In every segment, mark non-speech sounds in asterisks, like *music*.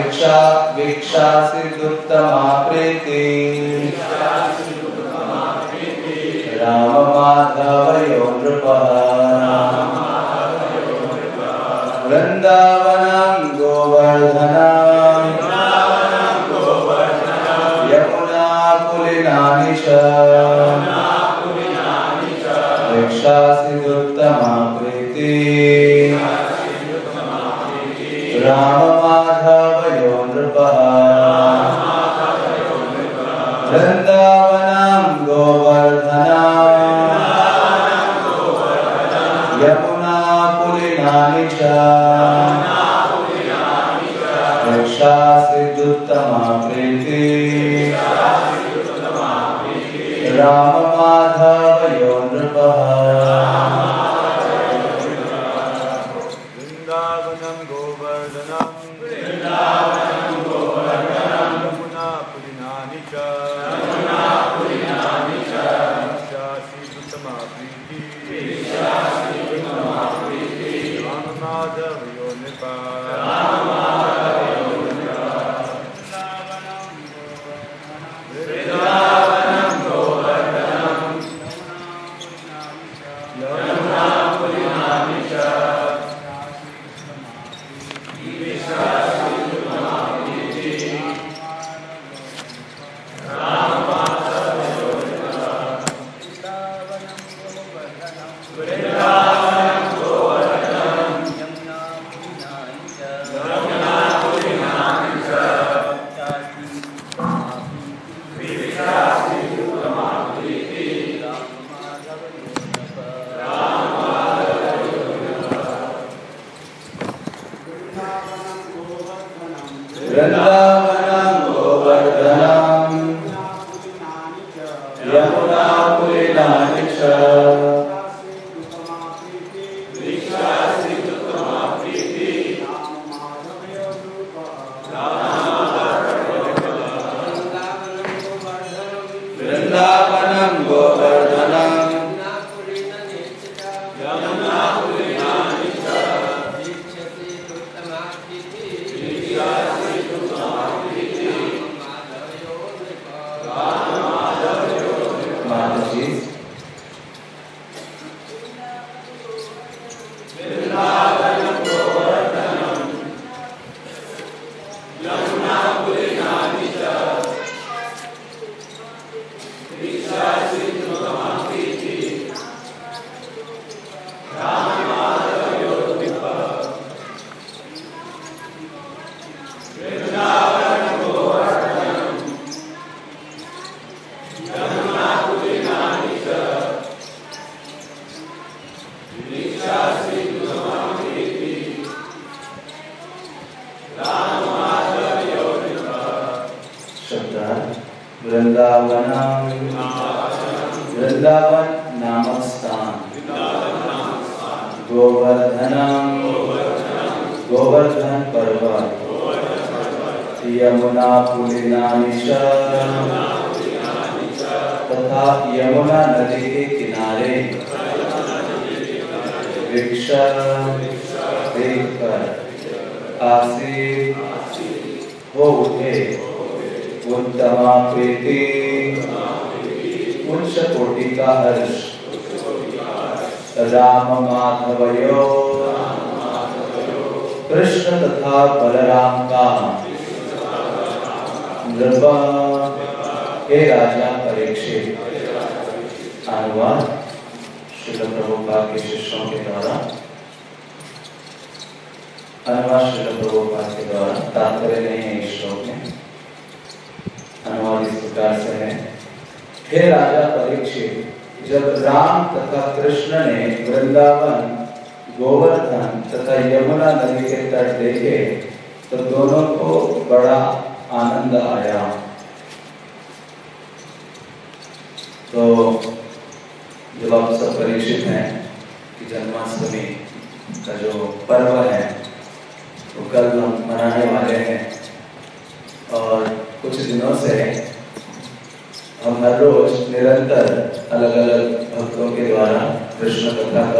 भिक्षा भिक्षा सिद्धुत्तमा प्रीति राम माधवयो नृपः यमुना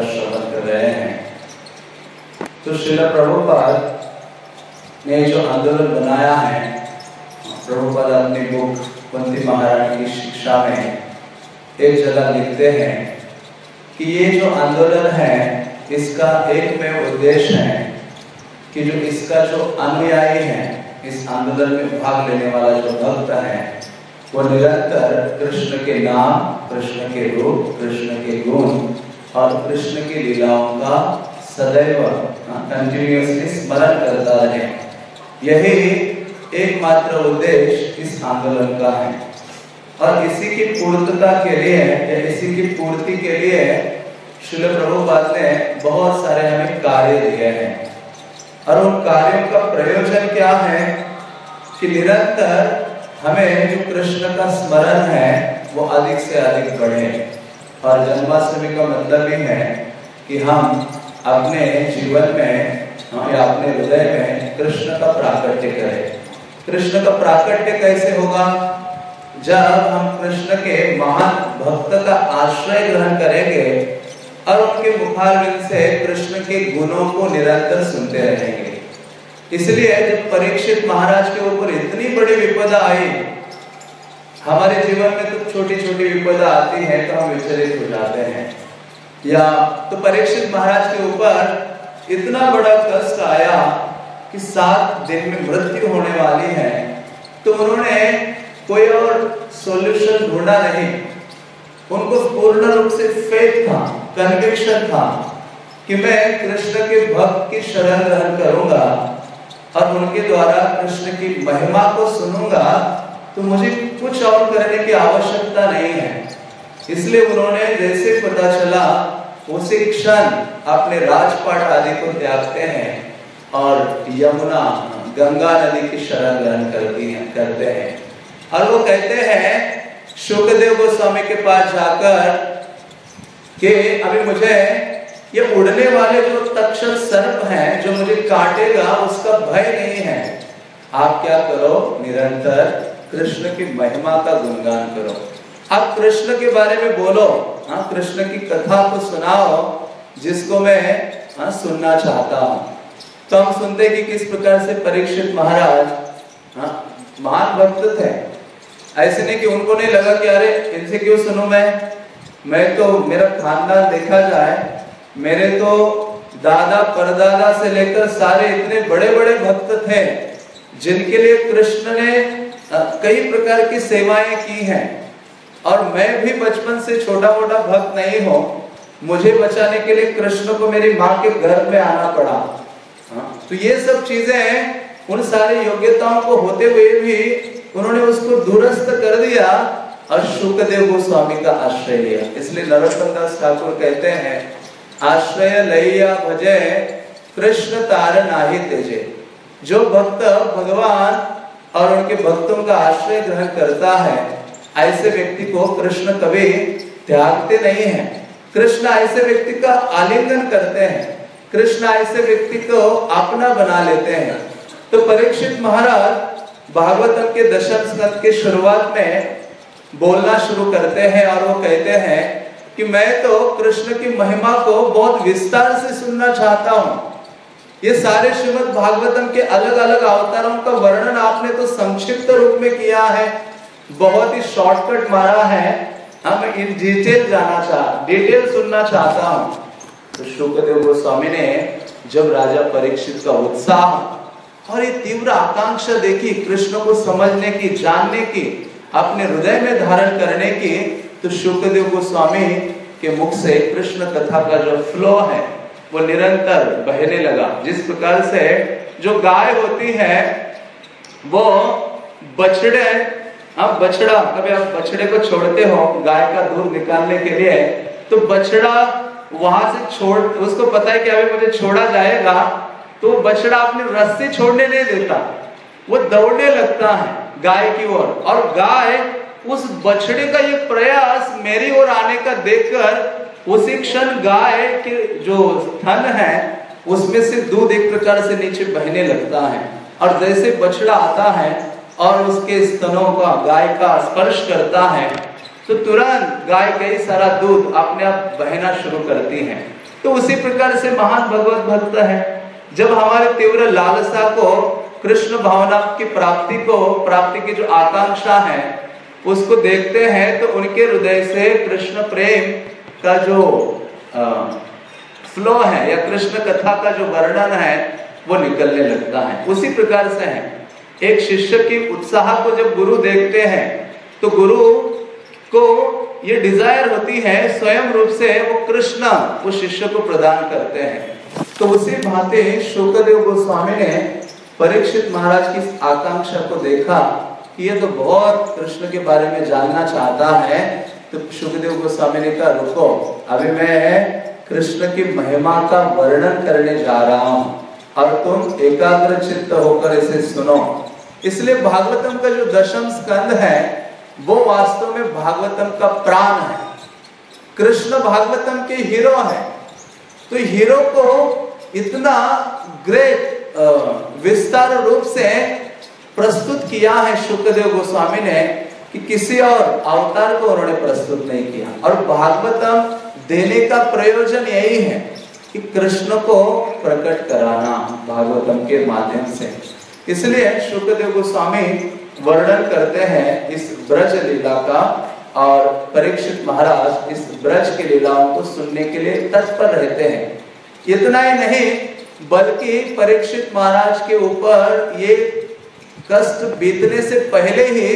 का श्रवण कर रहे हैं। तो श्रील प्रभुपाद ने जो आंदोलन बनाया है, प्रभुपाद अपनी बुक कुंती महारानी की शिक्षा में एक जगह लिखते हैं कि ये जो आंदोलन है, इसका एक में उद्देश्य है कि जो इसका जो अनुयायी है, इस आंदोलन में भाग लेने वाला जो भक्त है, वो निरंतर कृष्ण के नाम, कृष्ण के रूप, कृष्ण के गुण और कृष्ण की लीलाओं का सदैव कंटिन्यूसली स्मरण करता रहे। यही एकमात्र उद्देश्य इस आंदोलन का है। और इसी की पूर्तता के लिए, या इसी की पूर्ति के लिए शिल प्रभुपाद ने बहुत सारे हमें कार्य दिए हैं। और उन कार्यों का प्रयोजन क्या है कि निरंतर हमें जो कृष्ण का स्मरण है, वो अधिक से अधिक बढ़े। और जन्माष्टमी का मतलब ही है कि हम अपने जीवन में हम अपने हृदय में कृष्ण का प्राकट्य करें। कृष्ण का प्राकट्य कैसे होगा? जब हम कृष्ण के महान भक्त का आश्रय ग्रहण करेंगे और उनके मुखारविंद से कृष्ण के गुणों को निरंतर सुनते रहेंगे। इसलिए जब परीक्षित महाराज के ऊपर इतनी बड़ी विपदा आई हमारे जीवन में तो छोटी छोटी विपदा आती है तो हम विचलित हो जाते हैं। या तो परीक्षित महाराज के ऊपर इतना बड़ा कष्ट आया कि सात दिन में मृत्यु होने वाली है तो उन्होंने कोई और सॉल्यूशन ढूंढा नहीं। उनको पूर्ण रूप से फेथ था कन्विक्शन था कि मैं कृष्ण के भक्त की शरण ग्रहण करूँगा और उनके द्वारा कृष्ण की महिमा को सुनूँगा तो मुझे कुछ और करने की आवश्यकता नहीं है। इसलिए उन्होंने जैसे पता चला, उसी क्षण अपने राजपाट आदि को त्यागते हैं और यमुना, गंगा नदी की शरण ग्रहण करती हैं, करते हैं। और वो कहते हैं शुक्रदेव गोस्वामी के पास जाकर कि अभी मुझे ये उड़ने वाले जो तक्षक सर्प हैं, जो मुझे काटेगा, उसका भय नहीं है। आप क्या करो, निरंतर कृष्ण की महिमा का गुणगान करो। आप कृष्ण के बारे में बोलो। हाँ कृष्ण की कथा को सुनाओ, जिसको मैं हाँ सुनना चाहता हूँ। तो हम सुनते कि किस प्रकार से परीक्षित महाराज हाँ महान भक्त थे। ऐसे नहीं कि उनको नहीं लगा कि अरे, इनसे क्यों सुनू मैं? मैं तो मेरा खानदान देखा जाए, मेरे तो दादा परदादा से लेकर सारे इतने बड़े बड़े भक्त थे, जिनके लिए कृष्ण ने कई प्रकार की सेवाएँ की हैं। और मैं भी बचपन से छोटा मोटा भक्त नहीं हूँ। मुझे बचाने के लिए कृष्ण को मेरी माँ के घर में आना पड़ा। हाँ, तो ये सब चीज़ें उन सारी योग्यताओं को होते हुए भी उन्होंने उसको दुरस्त कर दिया और शुक्रदेव गोस्वामी का आश्रय लिया। इसलिए नरोत्तम दास ठाकुर कहते हैं आश्रय लैया भजे कृष्ण तार नाही तेजे। जो भक्त भगवान और उनके भक्तों का आश्रय ग्रहण करता है। ऐसे व्यक्ति को कृष्ण कभी त्यागते नहीं है। कृष्ण ऐसे व्यक्ति का आलिंगन करते हैं। कृष्ण ऐसे व्यक्ति को अपना बना लेते हैं। तो परीक्षित महाराज भागवतम के दशम स्कंद के शुरुआत में बोलना शुरू करते हैं और वो कहते हैं कि मैं तो कृष्ण की महिमा को बहुत विस्तार से सुनना चाहता हूँ। ये सारे श्रीमद भागवतम के अलग अलग अवतारों का वर्णन आपने तो संक्षिप्त रूप में किया है। बहुत ही शॉर्टकट मारा है। हम इन डिटेल जाना चाह डिटेल सुनना चाहता हूँ। तो शुक्रदेव गोस्वामी ने जब राजा परीक्षित का उत्साह और ये तीव्र आकांक्षा देखी कृष्ण को समझने की, जानने की, अपने हृदय में धारण करने की तो शुक्रदेव गोस्वामी के मुख से कृष्ण कथा का जो फ्लो है वो निरंतर बहने लगा। जिस प्रकार से जो गाय होती है वो बछड़े अब बछड़ा कभी आप बछड़े को छोड़ते हो गाय का दूध निकालने के लिए तो बछड़ा वहाँ से छोड़ उसको पता है कि अभी मुझे छोड़ा जाएगा तो बछड़ा अपनी रस्सी छोड़ने नहीं देता। वो दौड़ने लगता है गाय की ओर। और, और गाय उस बछड़े का ये प्रयास मेरी ओर आने का देखकर उसी क्षण गाय के जो स्तन है, उसमें से दूध एक प्रकार से नीचे बहने लगता है। और जैसे बछड़ा आता है और उसके स्तनों का, गाय का स्पर्श करता है तो तुरंत गाय कई सारा दूध अपने आप बहना शुरू करती है। तो उसी प्रकार से महान भगवत भक्त है, जब हमारे तीव्र लालसा को, कृष्ण भावना की प्राप्ति को, प्राप्ति की जो आकांक्षा है, उसको देखते हैं तो उनके हृदय से कृष्ण प्रेम का जो फ्लो है या कृष्ण कथा का जो वर्णन है, वो निकलने लगता है। उसी प्रकार से है। एक शिष्य की उत्साह को जब गुरु देखते हैं तो गुरु को ये डिज़ायर होती है स्वयं रूप से वो कृष्ण उस शिष्य को प्रदान करते हैं। तो उसी भांति शुक्रदेव गोस्वामी ने परीक्षित महाराज की आकांक्षा को देखा कि ये तो बहुत कृष्ण के बारे में जानना चाहता है। तो सुखदेव गोस्वामी ने कहा, रुको, अभी मैं कृष्ण की महिमा का वर्णन करने जा रहा हूँ और तुम एकाग्र चित्त होकर इसे सुनो। इसलिए भागवतम का जो दशम स्कंद है, वो वास्तव में भागवतम का प्राण है। कृष्ण भागवतम के हीरो है। तो हीरो को इतना ग्रेट विस्तार रूप से प्रस्तुत किया है शुक्रदेव गोस्वामी ने कि किसी और अवतार को उन्होंने प्रस्तुत नहीं किया। और भागवतम देने का प्रयोजन यही है कि कृष्ण को प्रकट कराना भागवतम के माध्यम से। इसलिए शुक्रदेव गोस्वामी वर्णन करते हैं इस ब्रज लीला का और परीक्षित महाराज इस ब्रज की लीलाओं को सुनने के लिए तत्पर रहते हैं। इतना ही नहीं, बल्कि परीक्षित महाराज के ऊपर ये कष्ट बीतने से पहले ही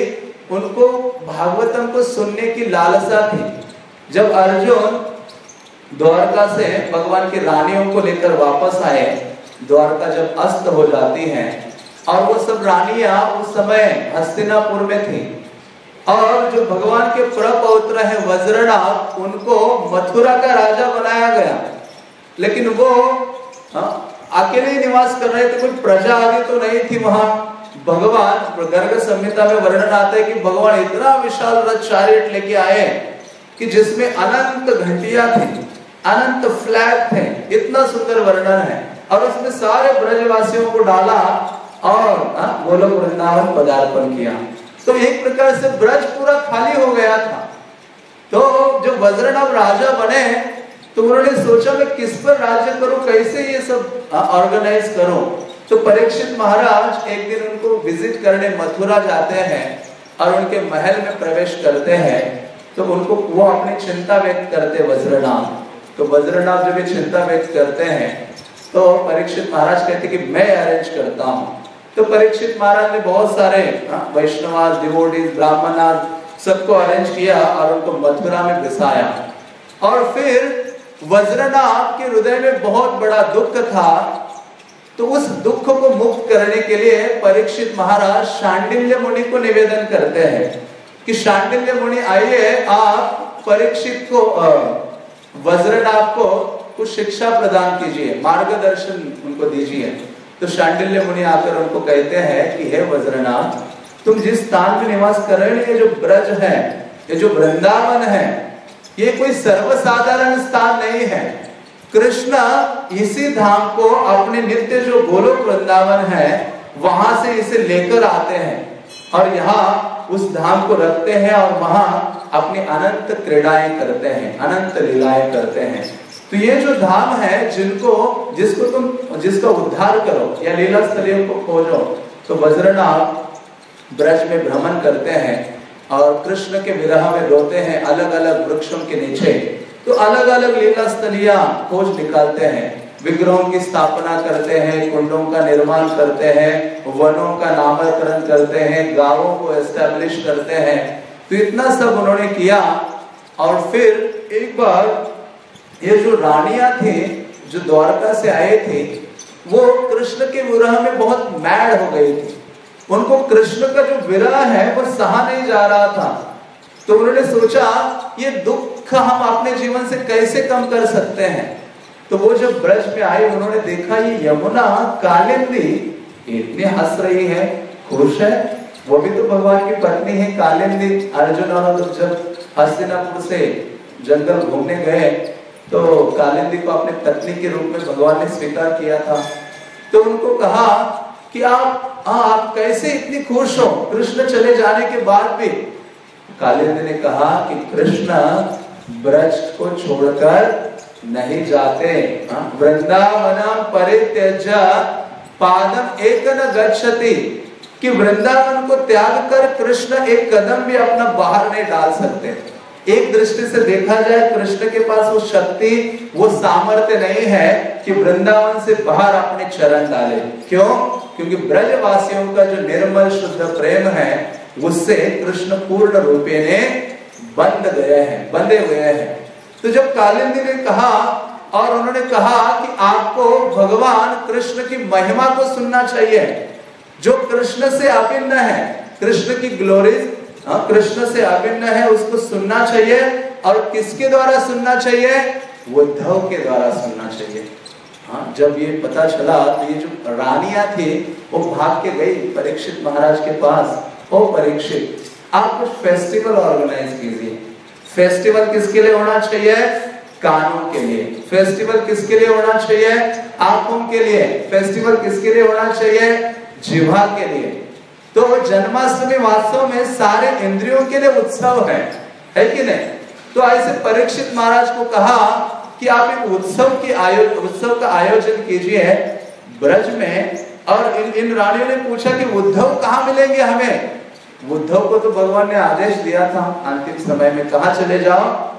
उनको भागवतम को सुनने की लालसा थी। जब अर्जुन द्वारका से भगवान की रानियों को लेकर वापस आए द्वारका जब अस्त हो जाती हैं और वो सब रानियाँ उस समय हस्तिनापुर में थी। और जो भगवान के प्रपौत्र है वज्रनाथ उनको मथुरा का राजा बनाया गया। लेकिन वो हाँ, अकेले निवास कर रहे थे कोई प्रजा आदि तो नहीं थी वहाँ। भगवान गर्ग संहिता में वर्णन आता है कि भगवान इतना विशाल रथ चारिट लेके आए कि जिसमें अनंत घंटिया थी, अनंत फ्लैग थे, इतना सुंदर वर्णन है। और उसमें सारे ब्रजवासियों को डाला और गोलोक वृंदावन पदार्पण किया। तो एक प्रकार से ब्रज पूरा खाली हो गया था। तो जो वज्रनव राजा बने तो उन्होंने सोचा मैं किस पर राज्य करूँ, कैसे ये सब ऑर्गेनाइज करूँ। तो परीक्षित महाराज एक दिन उनको विज़िट करने मथुरा जाते हैं और उनके महल में प्रवेश करते हैं तो उनको वो अपनी चिंता व्यक्त करते वज्रनाभ। तो वज्रनाभ जब ये चिंता व्यक्त करते हैं तो परीक्षित महाराज कहते कि मैं अरेंज करता हूँ। तो परीक्षित महाराज ने बहुत सारे हाँ, वैष्णवाद डिवोटीज ब्राह्मणाद सबको अरेंज किया और उनको मथुरा में बिसाया। और फिर वज्रनाथ के हृदय में बहुत बड़ा दुख था तो उस दुख को मुक्त करने के लिए परीक्षित महाराज शांडिल्य मुनि को निवेदन करते हैं कि शांडिल्य मुनि आइए, आप परीक्षित को वज्रनाथ को कुछ शिक्षा प्रदान कीजिए, मार्गदर्शन उनको दीजिए। तो शांडिल्य मुनि आकर उनको कहते हैं कि, हे वज्रनाथ तुम जिस स्थान में निवास कर रहे हो, ये जो ब्रज है, ये जो वृंदावन है, ये कोई सर्वसाधारण स्थान नहीं है। कृष्ण इसी धाम को अपने नित्य जो गोलोक वृंदावन है, वहाँ से इसे लेकर आते हैं और यहाँ उस धाम को रखते हैं और वहाँ अपनी अनंत क्रीड़ाएँ करते हैं, अनंत लीलाएँ करते हैं। तो ये जो धाम है, जिनको, जिसको तुम, जिसका उद्धार करो, या लीला स्थलियों को खोजो तो वज्रनाथ ब्रज में भ्रमण करते हैं और कृष्ण के विरह में रोते हैं अलग अलग वृक्षों के नीचे। तो अलग अलग लीला स्थलिया खोज निकालते हैं। विग्रहों की स्थापना करते हैं, कुंडों का निर्माण करते हैं, वनों का नामकरण करते हैं, गाँवों को एस्टेब्लिश करते हैं। तो इतना सब उन्होंने किया और फिर एक बार ये जो रानिया थे, जो द्वारका से आए थे, वो कृष्ण के विरह में बहुत मैड हो गई थी। उनको कृष्ण का जो विरह है, वो सहा नहीं जा रहा था। तो उन्होंने सोचा, ये दुख हम अपने जीवन से कैसे कम कर सकते हैं? तो वो जब ब्रज में आए, उन्होंने देखा, ये यमुना कालिंदी इतनी हंस रही है, खुश है। वो भी तो भगवान की पत्नी है, कालिंदी। अर्जुन और जब हस्तिनापुर से जंगल घूमने गए तो कालिंदी को अपने पत्नी के रूप में भगवान ने स्वीकार किया था। तो उनको कहा कि आप आप कैसे इतनी खुश हो? कृष्ण चले जाने के बाद भी। कालिंदी ने कहा कि कृष्ण ब्रज को छोड़कर नहीं जाते। वृंदावन परित्यज पादम एक न कि वृंदावन को त्याग कर कृष्ण एक कदम भी अपना बाहर नहीं डाल सकते। एक दृष्टि से देखा जाए, कृष्ण के पास वो शक्ति, वो सामर्थ्य नहीं है कि वृंदावन से बाहर अपने चरण डाले। क्यों? क्योंकि ब्रजवासियों का जो निर्मल, शुद्ध प्रेम है, उससे कृष्ण पूर्ण रूपे ने बंद गए हैं, बंधे हुए हैं। तो जब कालिंदी ने कहा और उन्होंने कहा कि आपको भगवान कृष्ण की महिमा को सुनना चाहिए, जो कृष्ण से अभिन्न है, कृष्ण की ग्लोरीज हाँ कृष्ण से अभिन्न है, उसको सुनना चाहिए और किसके द्वारा सुनना चाहिए? उद्धव के द्वारा सुनना चाहिए। हाँ जब ये पता चला तो ये जो रानियाँ थी, वो भाग के गई परीक्षित महाराज के पास। ओ परीक्षित आप कुछ फेस्टिवल ऑर्गेनाइज कीजिए। फेस्टिवल किसके लिए होना चाहिए? कानों के लिए। फेस्टिवल किसके लिए होना चाहिए? आँखों के लिए। फेस्टिवल किसके लिए होना चाहिए? जिहा के लिए। तो जन्माष्टमी वास्तव में सारे इंद्रियों के लिए उत्सव है। है कि नहीं? तो ऐसे परीक्षित महाराज को कहा कि आप एक उत्सव के आयोजन उत्सव का आयोजन कीजिए ब्रज में और इन इन रानियों ने पूछा कि उद्धव कहाँ मिलेंगे हमें? उद्धव को तो भगवान ने आदेश दिया था अंतिम समय में कहा चले जाओ?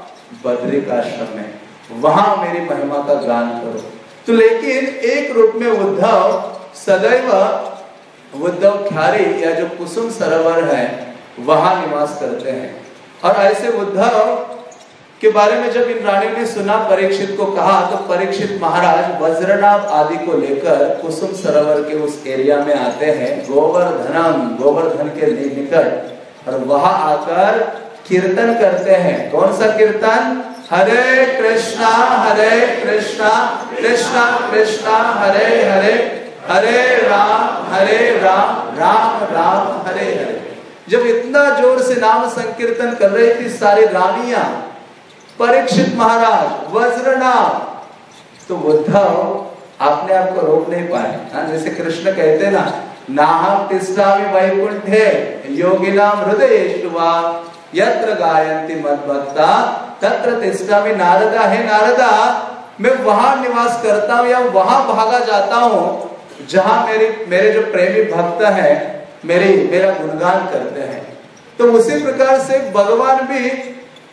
बद्रिकाश्रम में। वहाँ मेरी महिमा का गान करो। तो लेकिन एक रूप में उद्धव सदैव उद्धव ख्यारी या जो कुसुम सरोवर है, वहाँ निवास करते हैं। और ऐसे उद्धव के बारे में जब रानियों ने सुना परीक्षित को कहा तो परीक्षित महाराज वज्रनाभ आदि को लेकर कुसुम सरोवर के उस एरिया में आते हैं, गोवर्धनम, गोवर्धन के निकट। और वहाँ आकर कीर्तन करते हैं। कौन सा कीर्तन? हरे कृष्णा हरे कृष्णा कृष्णा कृष्णा, हरे हरे हरे राम हरे राम राम राम, हरे हरे। जब इतना ज़ोर से नाम संकीर्तन कर रही थी सारी रानियाँ परीक्षित महाराज, वज्रनाथ। तो उद्धव अपने आप को रोक नहीं पाए। हाँ जैसे कृष्ण कहते ना, नाहम तिष्ठामि वैकुंठे योगिनाम हृदय यत्र गायंती मदभक्ता, तत्र तिष्ठामि नारदा। है नारदा, मैं वहाँ निवास करता हूँ या वहाँ भागा जाता हूँ, जहाँ मेरे मेरे जो प्रेमी भक्त है, मेरे, मेरा गुणगान करते हैं। तो उसी प्रकार से भगवान भी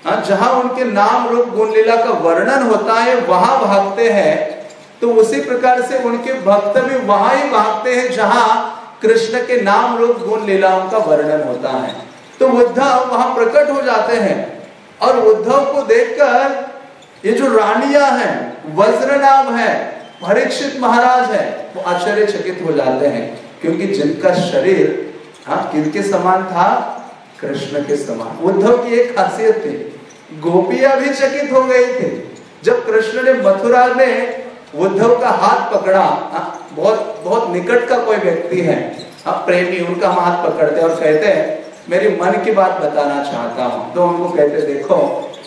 जहाँ उनके नाम रूप गुण लीला का वर्णन होता है, वहाँ भागते हैं। तो उसी प्रकार से उनके भक्त भी वहाँ ही भागते हैं, जहाँ कृष्ण के नाम रूप गुण लीलाओं का वर्णन होता है। तो उद्धव वहाँ प्रकट हो जाते हैं और उद्धव को देखकर ये जो रानियाँ हैं, वज्रनाभ है, परीक्षित महाराज है, वो आश्चर्यचकित हो जाते हैं, क्योंकि जिनका शरीर हाँ किनके समान था? कृष्ण के समान। उद्धव की एक खासियत थी। गोपियाँ भी चकित हो गई थी। जब कृष्ण ने मथुरा में उद्धव का हाथ पकड़ा बहुत बहुत निकट का कोई व्यक्ति है हाँ प्रेमी उनका हाथ पकड़ते और कहते हैं, मेरी मन की बात बताना चाहता हूँ। तो उनको कहते, देखो,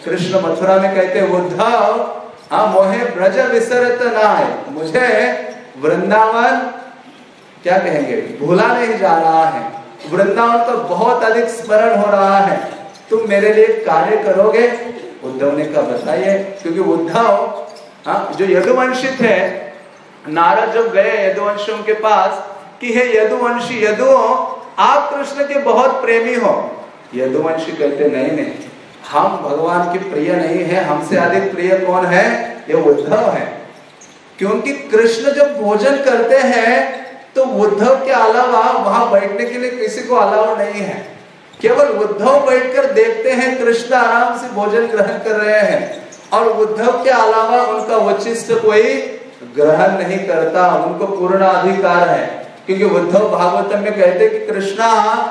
कृष्ण मथुरा में कहते उद्धव हाँ मोहे ब्रज विसरत ना है मुझे वृंदावन, क्या कहेंगे? भूला नहीं जा रहा है। वृंदावन का बहुत अधिक स्मरण हो रहा है। तुम मेरे लिए कार्य करोगे? उद्धव ने कहा बताइए क्योंकि उद्धव हाँ जो यदुवंशी थे नारद जब गए यदुवंशियों के पास, कि हे यदुवंशी, यदु आप कृष्ण के बहुत प्रेमी हो। यदुवंशी कहते, नहीं नहीं, हम भगवान के प्रिय नहीं है, हमसे अधिक प्रिय कौन है? ये उद्धव है। क्योंकि कृष्ण जब भोजन करते हैं तो उद्धव के अलावा वहाँ बैठने के लिए किसी को अलाव नहीं है। केवल उद्धव बैठकर देखते हैं, कृष्ण आराम से भोजन ग्रहण कर रहे हैं। और उद्धव के अलावा उनका वचिष्ठ कोई ग्रहण नहीं करता, उनको पूर्ण अधिकार है। क्योंकि उद्धव भागवतम में कहते कि, कृष्णा,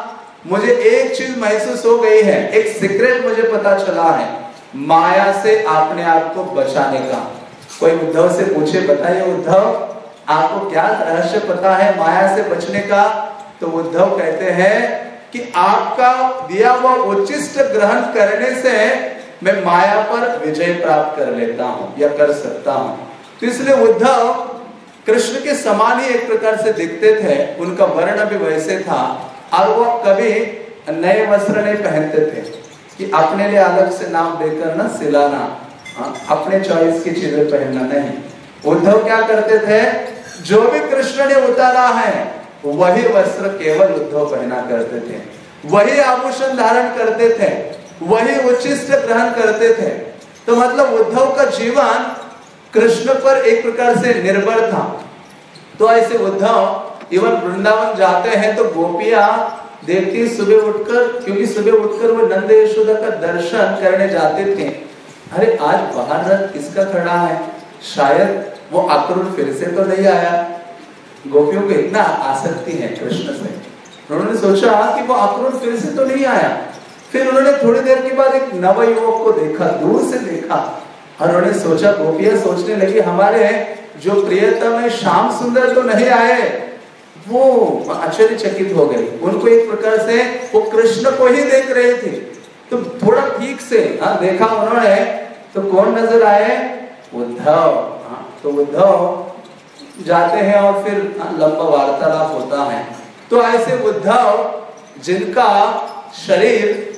मुझे एक चीज़ महसूस हो गई है, एक सीक्रेट मुझे पता चला है, माया से अपने आप को बचाने का। कोई उद्धव से पूछे, बताइए उद्धव, आपको क्या रहस्य पता है माया से बचने का? तो उद्धव कहते हैं कि आपका दिया हुआ उचिष्ट ग्रहण करने से मैं माया पर विजय प्राप्त कर लेता हूँ या कर सकता हूँ। तो इसलिए उद्धव कृष्ण के समान ही एक प्रकार से दिखते थे उनका वर्ण भी वैसे था और वो कभी नए वस्त्र नहीं पहनते थे कि अपने लिए अलग से नाम देकर ना सिलाना हाँ, अपने चॉइस की चीज़ें पहनना नहीं। उद्धव क्या करते थे? जो भी कृष्ण ने उतारा है वही वस्त्र केवल उद्धव पहना करते थे। वही आभूषण धारण करते थे। वही उचिष्ट ग्रहण करते थे। तो मतलब उद्धव का जीवन कृष्ण पर एक प्रकार से निर्भर था। तो ऐसे उद्धव इवन वृंदावन जाते हैं तो गोपिया देखती सुबह उठकर, क्योंकि सुबह उठकर वो नंद यशोदा का दर्शन करने जाते थे। अरे आज बाहर रथ किसका खड़ा है? शायद वो अक्रूर फिर से तो नहीं आया। गोपियों को इतना आसक्ति है कृष्ण से उन्होंने सोचा कि वो अक्रूर फिर से तो नहीं आया। फिर उन्होंने थोड़ी देर के बाद एक नव युवक को देखा, दूर से देखा। और उन्होंने सोचा, गोपियाँ सोचने लगी, हमारे जो प्रियतम है, श्याम सुंदर तो नहीं आए। वो आश्चर्यचकित हो गई। उनको एक प्रकार से वो कृष्ण को ही देख रहे थे। तो थोड़ा ठीक से हाँ देखा उन्होंने तो कौन नज़र आए? उद्धव। हाँ तो उद्धव जाते हैं और फिर लंबा वार्तालाप होता है। तो ऐसे उद्धव जिनका शरीर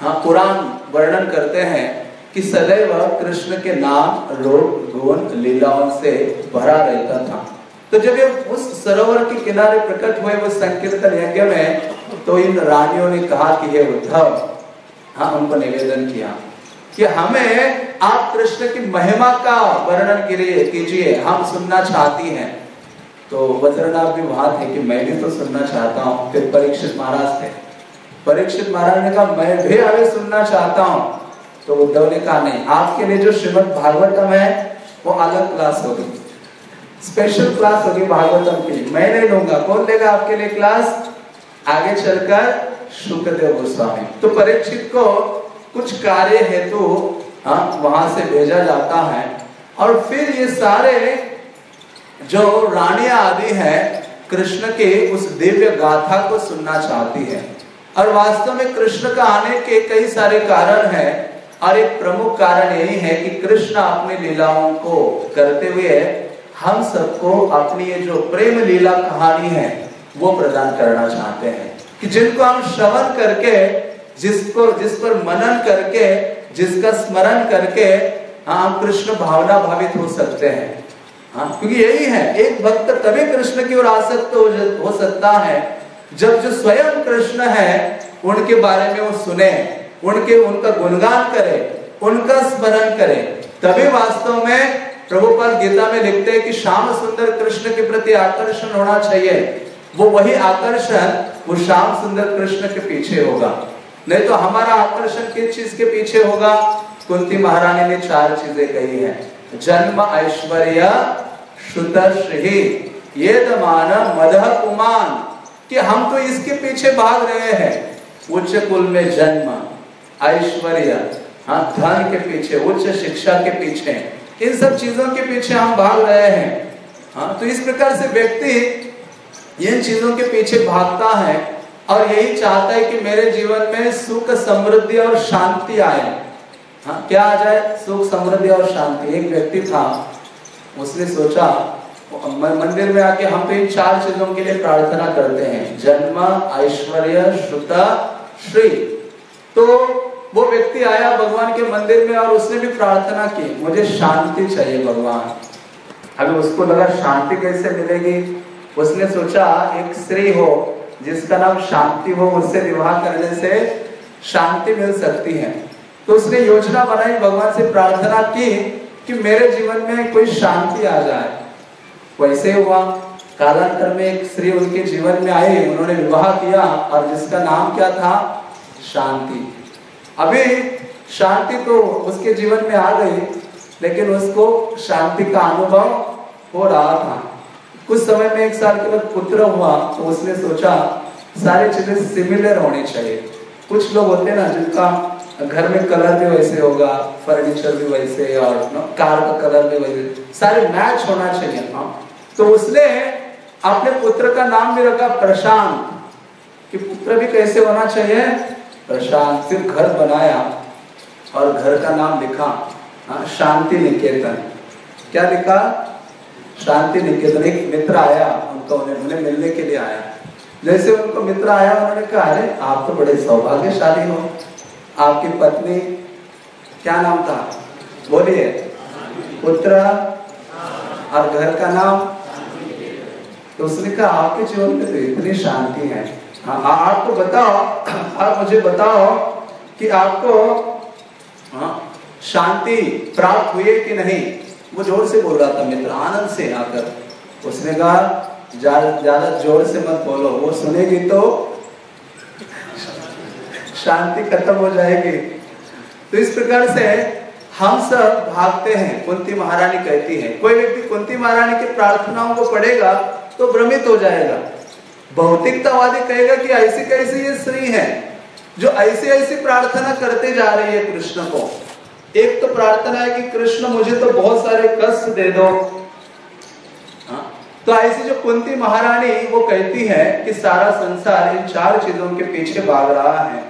हाँ पुराण वर्णन करते हैं कि सदैव कृष्ण के नाम रोग, गुण, लीलाओं से भरा रहता था। तो जब ये उस सरोवर के किनारे प्रकट हुए वो संकीर्तन यज्ञ में तो इन रानियों ने कहा कि हे उद्धव हाँ उनको निवेदन किया। कि हमें आप कृष्ण की महिमा का वर्णन कीजिए, हम सुनना चाहती हैं। तो वज्रनाथ भी वहाँ थे कि मैं भी तो सुनना चाहता हूँ, फिर परीक्षित महाराज थे। परीक्षित महाराज ने कहा, मैं भी अभी सुनना चाहता हूँ। तो उद्धव ने कहा, नहीं, आपके लिए जो श्रीमद भागवतम है, वो अलग क्लास होगी। स्पेशल क्लास होगी भागवतम की। मैं नहीं लूँगा। कौन लेगा आपके लिए क्लास आगे चलकर शुक्रदेव गोस्वामी। तो परीक्षित को कुछ कार्य हेतु हाँ वहाँ से भेजा जाता है। और फिर ये सारे जो रानिया आदि है, कृष्ण के उस दिव्य गाथा को सुनना चाहती है। और वास्तव में कृष्ण का आने के कई सारे कारण हैं, और एक प्रमुख कारण यही है कि कृष्ण अपने लीलाओं को करते हुए हम सबको अपनी ये जो प्रेम लीला कहानी है, वो प्रदान करना चाहते हैं। कि जिनको हम श्रवण करके जिसको जिस पर मनन करके जिसका स्मरण करके हाँ हम कृष्ण भावना भावित हो सकते हैं। हाँ क्योंकि यही है एक भक्त तभी कृष्ण की ओर आसक्त हो, हो सकता है जब जो स्वयं कृष्ण है उनके बारे में वो सुने उनके उनका गुणगान करे उनका स्मरण करे। तभी वास्तव में प्रभुपाल गीता में लिखते हैं कि श्याम सुंदर कृष्ण के प्रति आकर्षण होना चाहिए। वो वही आकर्षण वो श्याम सुंदर कृष्ण के पीछे होगा। नहीं तो हमारा आकर्षण किस चीज़ के पीछे होगा? कुंती महारानी ने चार चीज़ें कही है। जन्म ऐश्वर्य ये कुमान कि हम तो इसके पीछे भाग रहे हैं। उच्च कुल में जन्म, ऐश्वर्य हाँ धन के पीछे, उच्च शिक्षा के पीछे। इन सब चीज़ों के पीछे हम भाग रहे हैं। हाँ तो इस प्रकार से व्यक्ति इन चीज़ों के पीछे भागता है। और यही चाहता है कि मेरे जीवन में सुख, समृद्धि और शांति आए। हाँ क्या आ जाए? सुख, समृद्धि और शांति। एक व्यक्ति था, उसने सोचा मंदिर में आके हम तो इन चार चीज़ों के लिए प्रार्थना करते हैं। जन्म, ऐश्वर्य श्रुता श्री। तो वो व्यक्ति आया भगवान के मंदिर में और उसने भी प्रार्थना की, मुझे शांति चाहिए भगवान। अभी उसको लगा, शांति कैसे मिलेगी? उसने सोचा, एक स्त्री हो जिसका नाम शांति हो, उससे विवाह करने से शांति मिल सकती है। तो उसने योजना बनाई, भगवान से प्रार्थना की कि मेरे जीवन में कोई शांति आ जाए। वैसे हुआ, कालांतर में एक स्त्री उनके जीवन में आई, उन्होंने विवाह किया और जिसका नाम क्या था? शांति। अभी शांति तो उसके जीवन में आ गई, लेकिन उसको शांति का अनुभव हो रहा था। कुछ समय में एक साल के बाद पुत्र हुआ तो उसने सोचा सारी चीज़ें सिमिलर होनी चाहिए। कुछ लोग होते हैं ना जिनका घर में कलर भी वैसे होगा फर्नीचर भी वैसे और कार का कलर भी वैसे सारे मैच होना चाहिए ना तो उसने अपने पुत्र का नाम भी रखा प्रशांत। कि पुत्र भी कैसे होना चाहिए? प्रशांत फिर घर बनाया और घर का नाम लिखा हाँ, शांति निकेतन। क्या लिखा? शांति निकेतन एक मित्र आया उनको उन्हें मिलने के लिए आया। जैसे उनको मित्र आया उन्होंने कहा अरे आप तो बड़े सौभाग्यशाली हो। आपकी पत्नी क्या नाम था? बोलिए पुत्र और घर का नाम? तो उसने कहा आपके जीवन में तो इतनी शांति है। हाँ आपको बताओ आप मुझे बताओ कि आपको हाँ, शांति प्राप्त हुई कि नहीं? वो ज़ोर से बोल रहा था, मित्र, आनंद से आकर। उसने कहा, ज़्यादा ज़ोर से मत बोलो, वो सुनेगी तो शांति खत्म हो जाएगी। तो इस प्रकार से हम सब भागते हैं, कुंती महारानी कहती है। कोई व्यक्ति कुंती महारानी की प्रार्थनाओं को पढ़ेगा तो भ्रमित हो जाएगा। भौतिकतावादी कहेगा कि ऐसी कैसी ये स्त्री है, जो ऐसी ऐसी प्रार्थना करते जा रही है कृष्ण को। एक तो प्रार्थना है कि कृष्ण मुझे तो बहुत सारे कष्ट दे दो। हाँ? तो ऐसी जो कुंती महारानी, वो कहती है कि सारा संसार इन चार चीज़ों के पीछे भाग रहा है।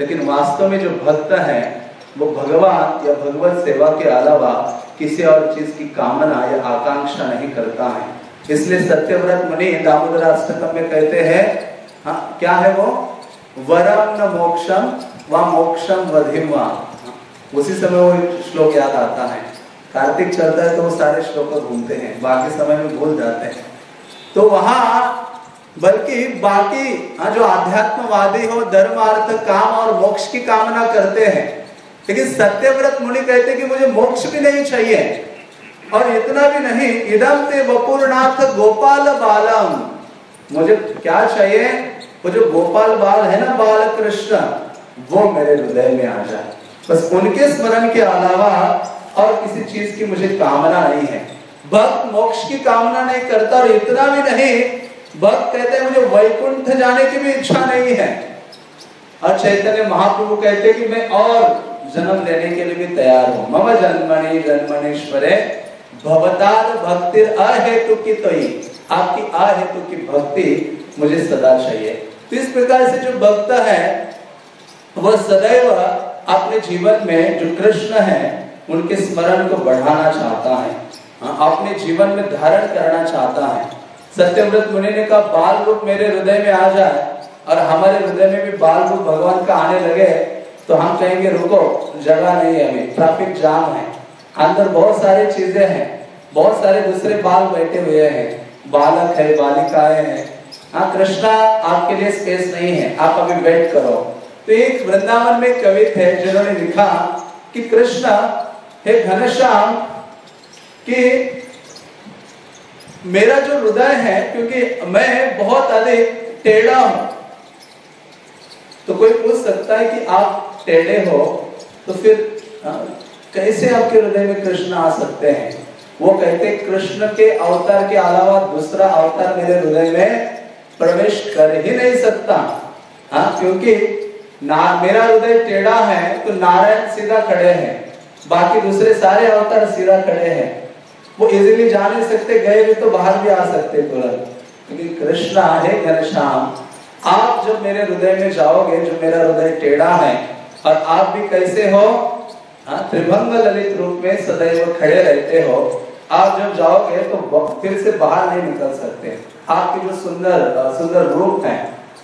लेकिन वास्तव में जो भक्त है, वो भगवान या भगवत सेवा के अलावा किसी और चीज़ की कामना या आकांक्षा नहीं करता है। इसलिए सत्यव्रत मुनि दामोदर अष्टकम में कहते हैं हाँ क्या है वो? वरम न मोक्षम व मोक्षम वधिम उसी समय वो श्लोक याद आता है। कार्तिक चलता है तो वो सारे श्लोक घूमते हैं, बाकी समय में भूल जाते हैं। तो वहाँ, बल्कि बाकी हाँ जो आध्यात्मवादी हो धर्म अर्थ काम और मोक्ष की कामना करते हैं, लेकिन सत्यव्रत मुनि कहते कि मुझे मोक्ष भी नहीं चाहिए। और इतना भी नहीं इदम ते वपुरनाथ गोपाल बालम। मुझे क्या चाहिए? वो जो गोपाल बाल है ना बाल कृष्ण वो मेरे हृदय में आ जाए। बस उनके स्मरण के अलावा और किसी चीज़ की मुझे कामना नहीं है। भक्त मोक्ष की कामना नहीं करता और इतना भी नहीं, भक्त कहते हैं मुझे वैकुंठ जाने की भी इच्छा नहीं है। और चैतन्य महाप्रभु कहते कि मैं और जन्म लेने के लिए भी तैयार हूँ। मम जन्मणि जन्मणेश्वरे भवतार भक्ति अहेतु की तो ही आपकी अहेतु की भक्ति मुझे सदा चाहिए। तो इस प्रकार से जो भक्त है, वह सदैव अपने जीवन में जो कृष्ण है उनके स्मरण को बढ़ाना चाहता है। हाँ, अपने जीवन में धारण करना चाहता है। सत्यव्रत मुनि ने कहा बाल रूप मेरे हृदय में आ जाए और हमारे हृदय में भी बाल रूप भगवान का आने लगे तो हम कहेंगे रुको जगह नहीं है हमें ट्रैफ़िक जाम है। अंदर बहुत सारी चीज़ें हैं बहुत सारे दूसरे बाल बैठे हुए हैं। बालक है बालिकाएँ हैं। हाँ कृष्णा आपके लिए स्पेस नहीं है आप अभी वेट करो। तो एक वृंदावन में कवि थे, जिन्होंने लिखा कि कृष्ण, हे घनश्याम, कि मेरा जो हृदय है, क्योंकि मैं बहुत अधिक टेढ़ा हूँ तो कोई पूछ सकता है कि आप टेढ़े हो तो फिर कैसे आपके हृदय में कृष्ण आ सकते हैं? वो कहते, कृष्ण के अवतार के अलावा दूसरा अवतार मेरे हृदय में प्रवेश कर ही नहीं सकता। हाँ क्योंकि ना, मेरा हृदय टेढ़ा है तो नारायण सीधा खड़े हैं। बाकी दूसरे सारे अवतार सीधा खड़े हैं। वो इजीली जा नहीं सकते, गए भी तो बाहर भी आ सकते तुरंत। क्योंकि कृष्ण, है घनश्याम, आप जब मेरे हृदय में जाओगे जो मेरा हृदय टेढ़ा है, और आप भी कैसे हो? हाँ त्रिभंग ललित रूप में सदैव खड़े रहते हो। आप जब जाओगे तो फिर से बाहर नहीं निकल सकते। आपके जो सुंदर सुंदर रूप है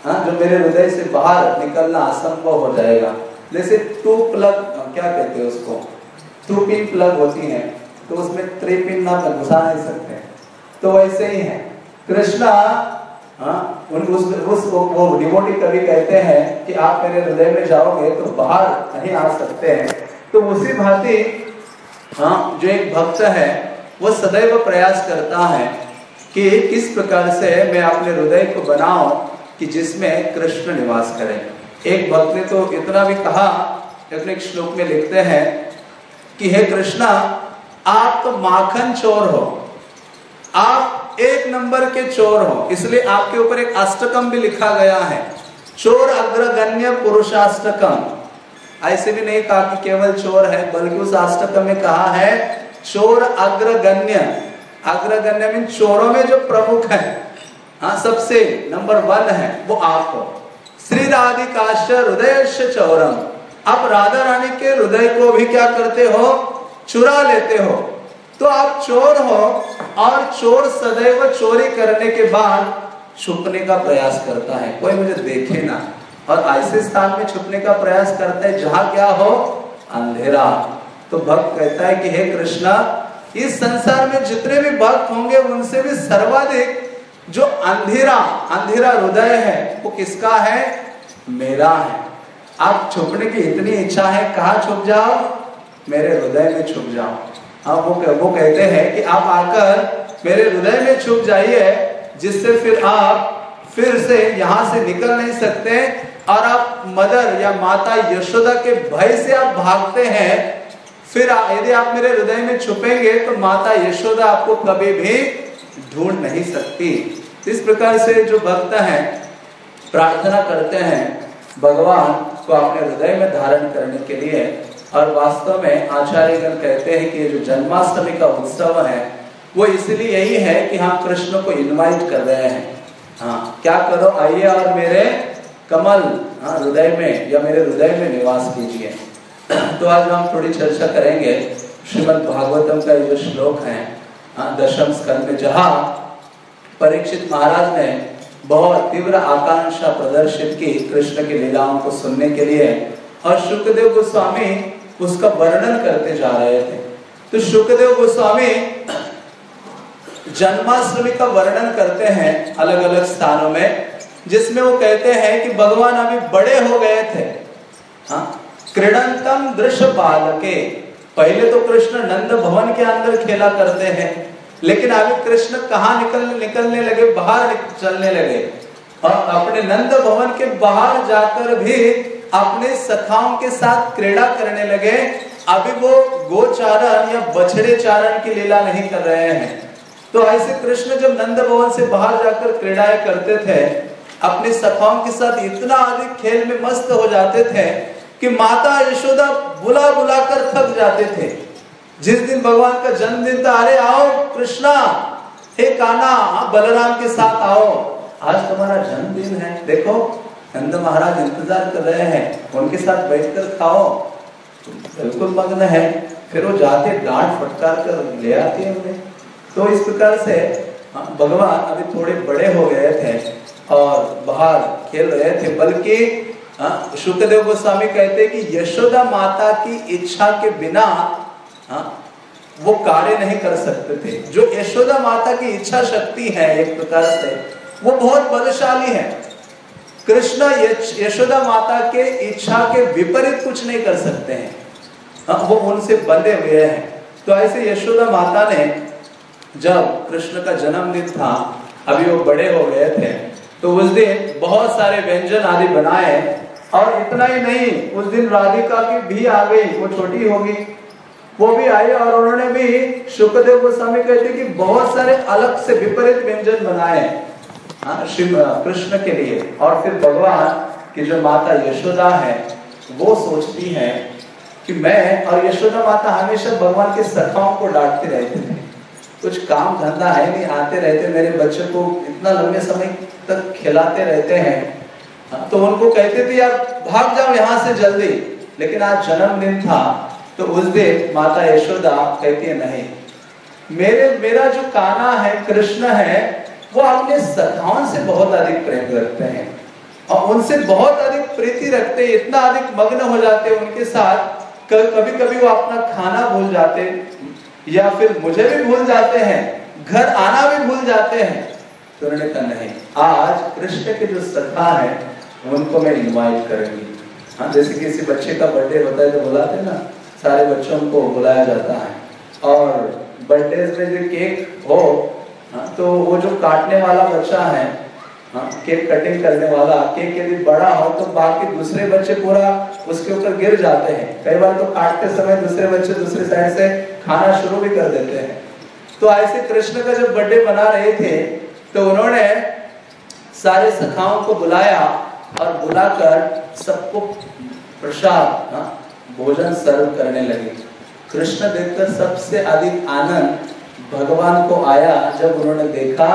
हाँ जो मेरे हृदय से बाहर निकलना असंभव हो जाएगा। जैसे टू प्लग क्या कहते हैं उसको? टू पिन प्लग होती है तो उसमें थ्री पिन ना घुसा नहीं सकते। तो वैसे ही है। कृष्णा हाँ उस उस, वो डिवोटी कवि कहते हैं कि आप मेरे हृदय में जाओगे तो बाहर नहीं आ सकते हैं। तो उसी भांति हाँ जो एक भक्त है, वो सदैव प्रयास करता है कि किस प्रकार से मैं अपने हृदय को बनाऊँ कि जिसमें कृष्ण निवास करें। एक भक्त ने तो इतना भी कहा अपने श्लोक में लिखते हैं कि, हे कृष्णा, आप तो माखन चोर हो। आप एक नंबर के चोर हो। इसलिए आपके ऊपर एक अष्टकम भी लिखा गया है। चोर अग्रगण्य पुरुषाष्टकम। ऐसे भी नहीं कहा कि केवल चोर है, बल्कि उस अष्टकम में कहा है, चोर अग्रगण्य। अग्रगण्य मीन चोरों में जो प्रमुख है। हाँ सबसे नंबर वन है वो आप हो श्री राधिकाश हृदय चौरम आप राधा रानी के हृदय को भी क्या करते हो? चुरा लेते हो। तो आप चोर हो और चोर सदैव चोरी करने के बाद छुपने का प्रयास करता है। कोई मुझे देखे ना और ऐसे स्थान में छुपने का प्रयास करता है जहाँ क्या हो? अंधेरा। तो भक्त कहता है कि हे कृष्णा, इस संसार में जितने भी भक्त होंगे, उनसे भी सर्वाधिक जो अंधेरा अंधेरा हृदय है, वो किसका है? मेरा है। आप छुपने की इतनी इच्छा है, कहा छुप जाओ? मेरे हृदय में छुप जाओ। अब वो वो कहते हैं कि आप आकर मेरे हृदय में छुप जाइए, जिससे फिर आप फिर से यहाँ से निकल नहीं सकते और आप मदर या माता यशोदा के भय से आप भागते हैं। फिर यदि आप मेरे हृदय में छुपेंगे तो माता यशोदा आपको कभी भी ढूंढ नहीं सकती। इस प्रकार से जो भक्त है प्रार्थना करते हैं भगवान को अपने हृदय में धारण करने के लिए। और वास्तव में आचार्यगण कहते हैं कि जो जन्माष्टमी का उत्सव है वो इसलिए यही है कि हम कृष्ण को इनवाइट कर रहे हैं। हाँ क्या करो आइए और मेरे कमल हाँ हृदय में या मेरे हृदय में निवास कीजिए। तो आज हम थोड़ी चर्चा करेंगे श्रीमद भागवतम का जो श्लोक है हाँ, दशम स्कंद में जहाँ परीक्षित महाराज ने बहुत तीव्र आकांक्षा प्रदर्शित की कृष्ण की लीलाओं को सुनने के लिए और सुखदेव गोस्वामी उसका वर्णन करते जा रहे थे। तो सुखदेव गोस्वामी जन्माष्टमी का वर्णन करते हैं अलग अलग स्थानों में, जिसमें वो कहते हैं कि भगवान अभी बड़े हो गए थे। हाँ क्रीडंतम दृश्य पहले तो कृष्ण नंद भवन के अंदर खेला करते हैं। लेकिन अभी कृष्ण कहा निकल निकलने लगे, बाहर चलने लगे। और अपने नंद भवन के बाहर जाकर भी अपने सखाओं के साथ क्रीड़ा करने लगे। अभी वो गोचारण या बछड़े चारण की लीला नहीं कर रहे हैं। तो ऐसे कृष्ण जब नंद भवन से बाहर जाकर क्रीड़ाएँ करते थे, अपने सखाओं के साथ इतना अधिक खेल में मस्त हो जाते थे कि माता यशोदा बुला बुला कर थक जाते थे। जिस दिन भगवान का जन्मदिन था अरे आओ कृष्णा हे काना बलराम के साथ आओ। आज तुम्हारा जन्मदिन है। देखो नंद महाराज इंतज़ार कर रहे हैं। उनके साथ बैठकर खाओ। बिल्कुल मग्न है। फिर वो जाते डांट फटकार कर ले आते उन्हें तो इस प्रकार से भगवान अभी थोड़े बड़े हो गए थे और बाहर खेल रहे थे। बल्कि हाँ, शुक्रदेव गोस्वामी कहते हैं कि यशोदा माता की इच्छा के बिना हाँ? वो कार्य नहीं कर सकते थे। जो यशोदा माता की इच्छा शक्ति है एक प्रकार से वो बहुत बलशाली है। कृष्ण यशोदा माता के इच्छा के विपरीत कुछ नहीं कर सकते हैं। हाँ, वो उनसे बंधे हुए हैं। तो ऐसे यशोदा माता ने जब कृष्ण का जन्मदिन था अभी वो बड़े हो गए थे तो उस दिन बहुत सारे व्यंजन आदि बनाए और इतना ही नहीं उस दिन राधिका की भी आ गई वो छोटी होगी वो भी आए और उन्होंने भी सुखदेव गोस्वामी कहते कि बहुत सारे अलग से विपरीत व्यंजन बनाए हाँ, कृष्ण के लिए। और फिर भगवान की जो माता यशोदा है वो सोचती है कि मैं और यशोदा माता हमेशा भगवान के सखाओं को डांटते रहते थे कुछ काम धंधा है नहीं आते रहते मेरे बच्चे को इतना लंबे समय तक खिलाते रहते हैं। हाँ, तो उनको कहते थे यार भाग जाओ यहाँ से जल्दी। लेकिन आज जन्मदिन था तो उस दिन माता यशोदा कहती है, नहीं, मेरे, मेरा जो काना है, कृष्ण है, वो अपने सखाओं से बहुत अधिक प्रेम रखते हैं और उनसे बहुत अधिक प्रीति रखते हैं, इतना अधिक मग्न हो जाते हैं उनके साथ। कभी कभी वो अपना खाना भूल जाते या फिर मुझे भी भूल जाते हैं, घर आना भी भूल जाते हैं। तो उन्होंने कहा, नहीं, आज कृष्ण के जो सखा है, उनको मैं इन्वाइट करूँगी। हाँ जैसे किसी बच्चे का बर्थडे होता है तो बुलाते ना। सारे बच्चों को बुलाया जाता है। और बर्थडे में जो केक हो हाँ, तो वो जो काटने वाला बच्चा है हाँ, केक कटिंग करने वाला केक यदि बड़ा हो तो बाकी दूसरे बच्चे पूरा उसके ऊपर गिर जाते हैं। कई बार तो काटते समय दूसरे बच्चे दूसरे साइड से खाना शुरू भी कर देते हैं। तो ऐसे कृष्ण का जब बर्थडे बना रहे थे तो उन्होंने सारे सखाओं को बुलाया और बुलाकर सबको प्रसाद हाँ, भोजन सर्व करने लगे। कृष्ण देखकर सबसे अधिक आनंद भगवान को आया जब उन्होंने देखा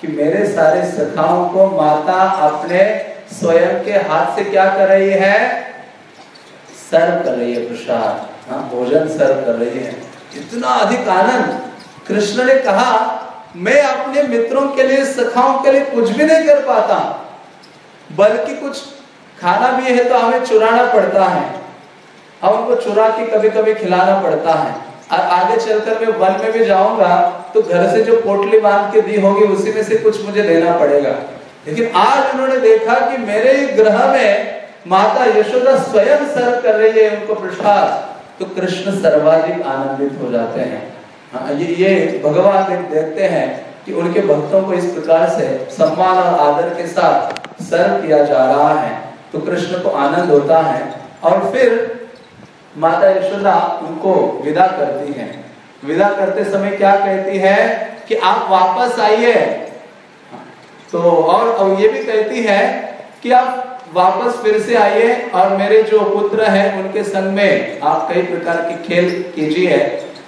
कि मेरे सारे सखाओं को माता अपने स्वयं के हाथ से क्या कर रही है? सर्व कर रही है प्रसाद। हाँ भोजन सर्व कर रही है। इतना अधिक आनंद। कृष्ण ने कहा, मैं अपने मित्रों के लिए, सखाओं के लिए कुछ भी नहीं कर पाता। बल्कि कुछ खाना भी है तो हमें चुराना पड़ता है। अब उनको चुरा के कभी कभी खिलाना पड़ता है। और आगे चलकर मैं वन में भी जाऊँगा तो घर से जो पोटली बाँध के दी होगी उसी में से कुछ मुझे देना पड़ेगा। लेकिन आज उन्होंने देखा कि मेरे ग्रह में माता यशोदा स्वयं सर्व कर रही है उनको प्रसाद तो कृष्ण सर्वाधिक आनंदित हो जाते हैं। हाँ, ये ये भगवान देखते हैं कि उनके भक्तों को इस प्रकार से सम्मान और आदर के साथ सर्व किया जा रहा है। तो कृष्ण को आनंद होता है। और फिर माता यशोदा उनको विदा करती है। विदा करते समय क्या कहती है कि आप वापस आइए। तो और, ये भी कहती है कि आप वापस फिर से आइए और मेरे जो पुत्र हैं उनके संग में आप कई प्रकार के खेल कीजिए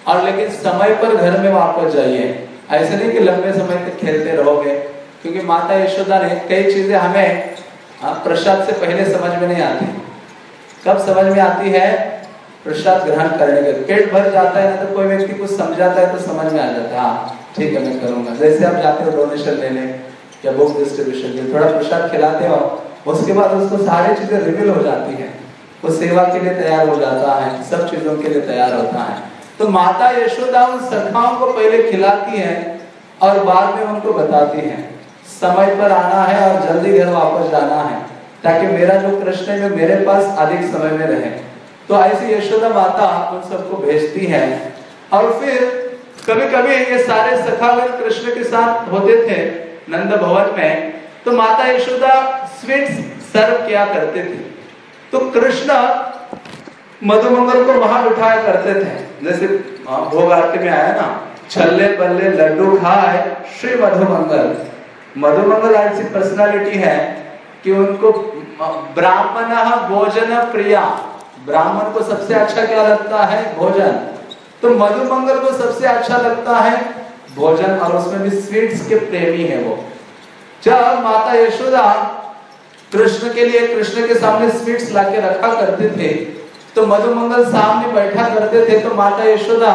और लेकिन समय पर घर में वापस जाइए। ऐसे नहीं कि लंबे समय तक खेलते रहोगे क्योंकि माता यशोदा ने कई चीज़ें हमें प्रसाद से पहले समझ में नहीं आती। कब समझ में आती है? प्रसाद ग्रहण करने के पेट भर जाता है ना तो कोई व्यक्ति कुछ समझाता है तो समझ में आ जाता है। हाँ ठीक है, मैं करूँगा। जैसे आप जाते हो डोनेशन लेने या बुक डिस्ट्रीब्यूशन के थोड़ा प्रसाद खिलाते हो, उसके बाद उसको सारी चीज़ें रिविल हो जाती है। वो सेवा के लिए तैयार हो जाता है, सब चीज़ों के लिए तैयार होता है। तो माता यशोदा उन सखाओं को पहले खिलाती है और बाद में उनको बताती है। समय पर आना है और जल्दी घर वापस जाना है, ताकि मेरा जो कृष्ण है मेरे पास अधिक समय में रहे। तो ऐसी यशोदा माता उन सबको भेजती है। और फिर कभी कभी ये सारे सखागण कृष्ण के साथ होते थे, नंद भवन में तो माता यशोदा स्वीट्स सर्व किया करते थे। तो कृष्ण मधुमंगल को वहाँ उठाया करते थे। जैसे भोग आरती में आया ना, छल्ले बल्ले लड्डू खाए, श्री मधुमंगल। मधुमंगल ऐसी पर्सनालिटी है कि उनको, ब्राह्मण भोजन प्रिया। ब्राह्मण को सबसे अच्छा क्या लगता है? भोजन। तो मधुमंगल को सबसे अच्छा लगता है? भोजन। और उसमें भी स्वीट्स के प्रेमी है वो। जब माता यशोदा कृष्ण के लिए, कृष्ण के सामने स्वीट्स लाके रखा करते थे तो मधुमंगल सामने बैठा करते थे तो माता यशोदा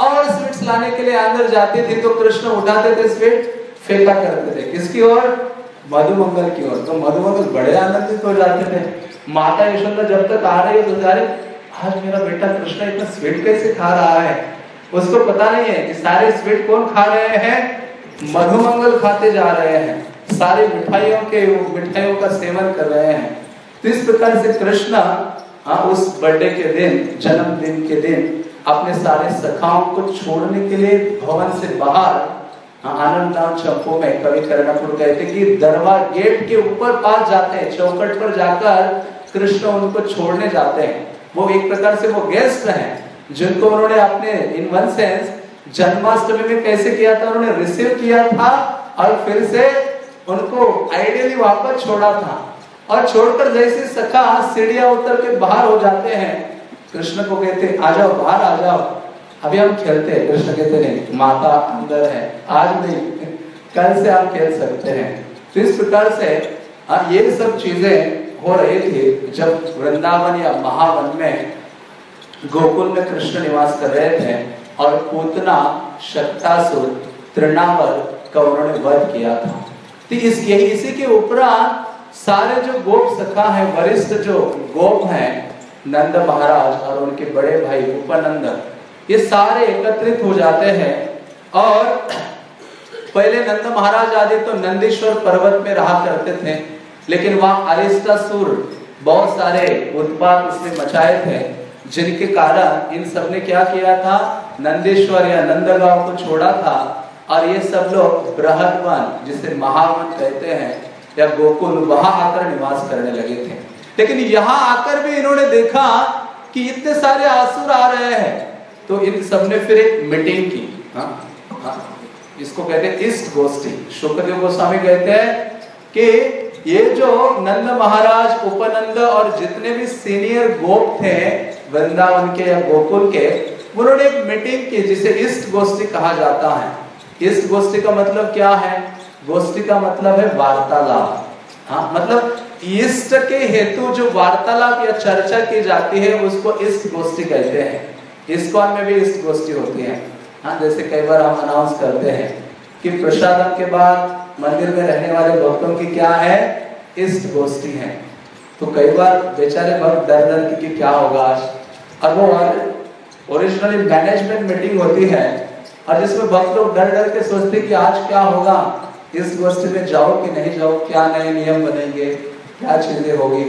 और स्वीट्स लाने के लिए अंदर जाती थी तो कृष्ण उठाते थे स्वीट, फेंका करते थे। किसकी ओर? मधुमंगल की ओर। तो मधुमंगल बड़े आनंदित हो जाते थे। माता यशोदा जब तक आ रही है तो आज मेरा बेटा कृष्ण इतना स्वीट कैसे खा रहा है? उसको पता नहीं है कि सारे स्वीट कौन खा रहे हैं? मधुमंगल खाते जा रहे हैं। सारी मिठाइयों के, मिठाइयों का सेवन कर रहे हैं। तो इस प्रकार से कृष्ण हाँ उस बर्थडे के दिन, जन्मदिन के दिन, अपने सारे सखाओं को छोड़ने के लिए भवन से बाहर आनंद चंपो में कवि कर्णपुर कहते कि दरबार गेट के ऊपर पास जाते हैं चौकट पर जाकर कृष्ण उनको छोड़ने जाते हैं। वो एक प्रकार से वो गेस्ट हैं, जिनको उन्होंने अपने इन वन सेंस जन्माष्टमी में कैसे किया था, उन्होंने रिसीव किया था और फिर से उनको आइडियली वापस छोड़ा था। और छोड़कर जैसे सखा सीढ़िया उतर के बाहर हो जाते हैं, कृष्ण को कहते, आ जाओ, बाहर आ जाओ। अभी हम खेलते हैं। कृष्ण कहते, नहीं, माता अंदर है, आज नहीं, कल से आप खेल सकते हैं। तो इस प्रकार से हाँ ये सब चीज़ें हो रहे थे जब वृंदावन या महावन में गोकुल में कृष्ण निवास कर रहे थे और पूतना शक्तासुर तृणावर का उन्होंने वध किया था। तो इस यही इसी के उपरांत सारे जो गोप सखा है, वरिष्ठ जो गोप हैं, नंद महाराज और उनके बड़े भाई उपनंद, ये सारे एकत्रित हो जाते हैं और पहले नंद महाराज आदि तो नंदीश्वर पर्वत में रहा करते थे। लेकिन वहाँ अरिष्टासुर बहुत सारे उत्पाद उसने मचाए थे, जिनके कारण इन सबने क्या किया था? नंदेश्वर या नंदगांव को छोड़ा था। और ये सब लोग बृहदवन, जिसे महावन कहते हैं, या गोकुल, वहाँ आकर निवास करने लगे थे। लेकिन यहाँ आकर भी इन्होंने देखा कि इतने सारे आसुर आ रहे हैं। तो इन सबने फिर एक मीटिंग की। हाँ हाँ इसको कहते हैं इष्ट गोष्ठी। शुक्रदेव गोस्वामी कहते हैं कि ये जो नंद महाराज, उपनंद और जितने भी सीनियर गोप थे, वृंदावन के या गोकुल के, उन्होंने एक मीटिंग की जिसे इष्ट गोष्ठी कहा जाता है। इष्ट गोष्ठी का मतलब क्या है? गोष्ठी का मतलब है वार्तालाप। हाँ मतलब इष्ट के हेतु जो वार्तालाप या चर्चा की जाती है, उसको इष्ट गोष्ठी कहते हैं। इस्कॉन में भी इष्ट गोष्ठी होती है। हाँ जैसे कई बार हम अनाउंस करते हैं कि प्रसादम के बाद मंदिर में रहने वाले भक्तों की क्या है? इष्ट गोष्ठी है। तो कई बार बेचारे भक्त डर डर की क्या होगा और वो ओरिजिनली मैनेजमेंट मीटिंग होती है और जिसमें भक्त लोग डर डर के सोचते कि आज क्या होगा? इस गोष्ठी में जाओ कि नहीं जाओ? क्या नए नियम बनेंगे? क्या चीज़ें होगी?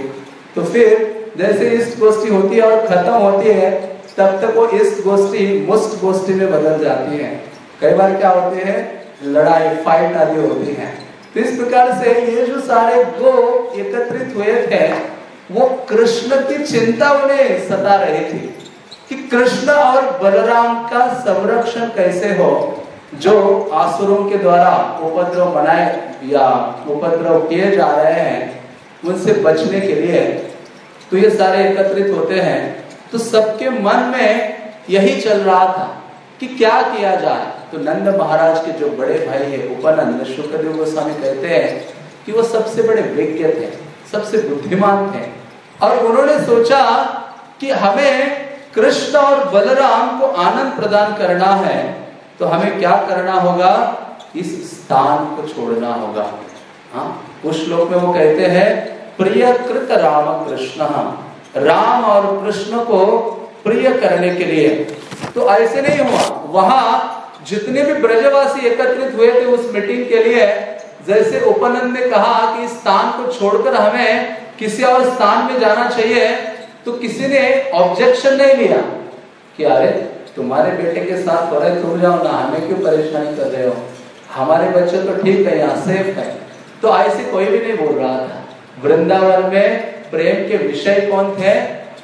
तो फिर जैसे इस गोष्ठी होती है और खत्म होती है, तब तक वो इस गोष्ठी मुस्ट गोष्ठी में बदल जाती है। कई बार क्या होते हैं? लड़ाई फाइट आदि होती है। तो इस प्रकार से ये जो सारे गो एकत्रित हुए थे, वो कृष्ण की चिंता उन्हें सता रही थी कि कृष्ण और बलराम का संरक्षण कैसे हो, जो आसुरों के द्वारा उपद्रव बनाए या उपद्रव किए जा रहे हैं, उनसे बचने के लिए तो ये सारे एकत्रित होते हैं। तो सबके मन में यही चल रहा था कि क्या किया जाए। तो नंद महाराज के जो बड़े भाई है, उपनंद शुक्रदेव गोस्वामी कहते हैं कि वो सबसे बड़े विज्ञ थे, सबसे बुद्धिमान थे। और उन्होंने सोचा कि हमें कृष्ण और बलराम को आनंद प्रदान करना है तो हमें क्या करना होगा? इस स्थान को छोड़ना होगा। हाँ उस श्लोक में वो कहते हैं प्रिय कृत राम कृष्ण, राम और कृष्ण को प्रिय करने के लिए। तो ऐसे नहीं हुआ। वहाँ जितने भी ब्रजवासी एकत्रित हुए थे उस मीटिंग के लिए, जैसे उपनंद ने कहा कि स्थान को छोड़कर हमें किसी और स्थान में जाना चाहिए तो किसी ने ऑब्जेक्शन नहीं लिया कि अरे, तुम्हारे बेटे के साथ परे तुम जाओ ना, हमें क्यों परेशानी कर रहे हो? हमारे बच्चे तो ठीक है, यहाँ सेफ़ है। तो ऐसे कोई भी नहीं बोल रहा था। वृंदावन में प्रेम के विषय कौन थे?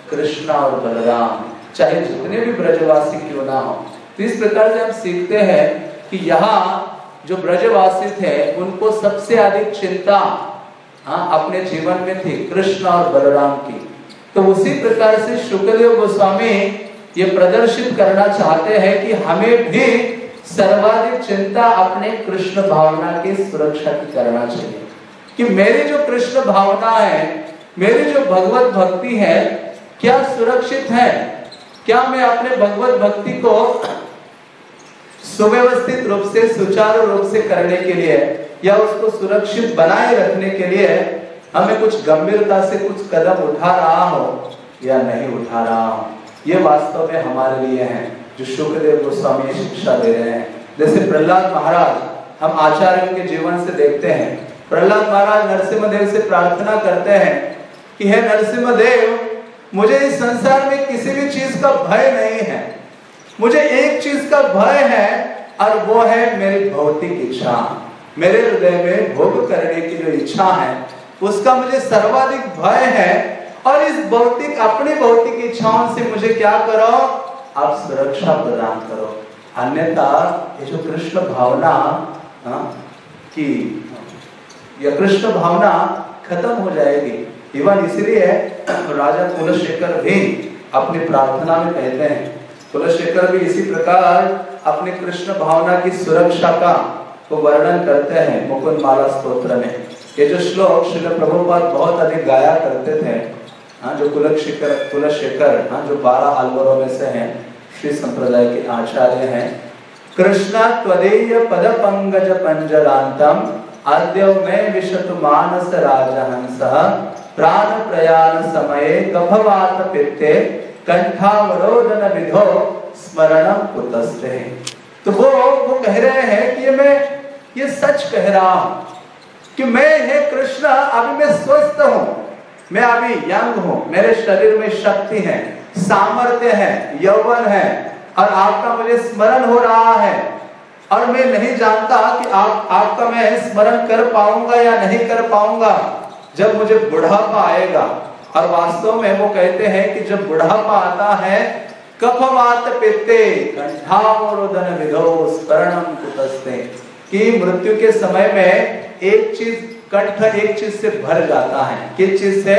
कृष्णा और बलराम। चाहे जितने भी ब्रजवासी क्यों ना हो। तो इस प्रकार से हम सीखते हैं कि यहाँ जो ब्रजवासी थे उनको सबसे अधिक चिंता हाँ अपने जीवन में थी, कृष्ण और बलराम की। तो उसी प्रकार से शुक्रदेव गोस्वामी ये प्रदर्शित करना चाहते हैं कि हमें भी सर्वाधिक चिंता अपने कृष्ण भावना की सुरक्षा की करना चाहिए। कि मेरी जो कृष्ण भावना है, मेरी जो भगवत भक्ति है, क्या सुरक्षित है? क्या मैं अपने भगवत भक्ति को सुव्यवस्थित रूप से, सुचारू रूप से करने के लिए या उसको सुरक्षित बनाए रखने के लिए हमें कुछ गंभीरता से कुछ कदम उठा रहा हो या नहीं उठा रहा हो, ये वास्तव में हमारे लिए है, जो शुक्रदेव गोस्वामी शिक्षा दे रहे हैं। जैसे प्रहलाद महाराज, हम आचार्य के जीवन से देखते हैं। प्रहलाद महाराज नरसिम्ह देव से प्रार्थना करते हैं कि, हे नरसिम्ह देव मुझे इस संसार में किसी भी चीज़ का भय नहीं है। मुझे एक चीज़ का भय है और वो है मेरी भौतिक इच्छा। मेरे हृदय में भोग करने की जो इच्छा है उसका मुझे सर्वाधिक भय है और इस भौतिक अपनी भौतिक इच्छाओं से मुझे क्या करो? आप सुरक्षा प्रदान करो। अन्यथा ये जो कृष्ण भावना हाँ, की यह कृष्ण भावना खत्म हो जाएगी। इवन इसलिए राजा कुलशेखर भी अपनी प्रार्थना में कहते हैं कुलशेखर भी इसी प्रकार अपने कृष्ण भावना की सुरक्षा का को वर्णन करते हैं मुकुंद माला स्त्रोत्र में। ये जो श्लोक श्री प्रभुपाद बहुत अधिक गाया करते थे हाँ जो कुलशेखर कुलशेखर हाँ जो बारह अलवरों में से हैं, श्री संप्रदाय के आचार्य हैं। कृष्ण त्वदेय पद पंगज पंजरांतम आद्य में विशतु मानस राजहंस, प्राण प्रयाण समये गभवात पित्ते कंठावरोधन विधो स्मरणम कुतस्ते। तो वो वो कह रहे हैं कि मैं, ये सच कह रहा हूँ कि मैं हे कृष्ण, अभी मैं स्वस्थ हूँ। मैं अभी यंग हूँ। मेरे शरीर में शक्ति है, सामर्थ्य है, यौवन है, और आपका मुझे स्मरण हो रहा है। और मैं नहीं जानता कि आप, आपका मैं स्मरण कर पाऊँगा या नहीं कर पाऊँगा। जब मुझे बुढ़ापा आएगा और वास्तव में वो कहते हैं कि जब बुढ़ापा आता है कफवात पित्ते, कंठावरोधन विधो कुतस्ते। कि मृत्यु के समय में एक चीज़, कंठ एक चीज़ से भर जाता है। किस चीज़ से?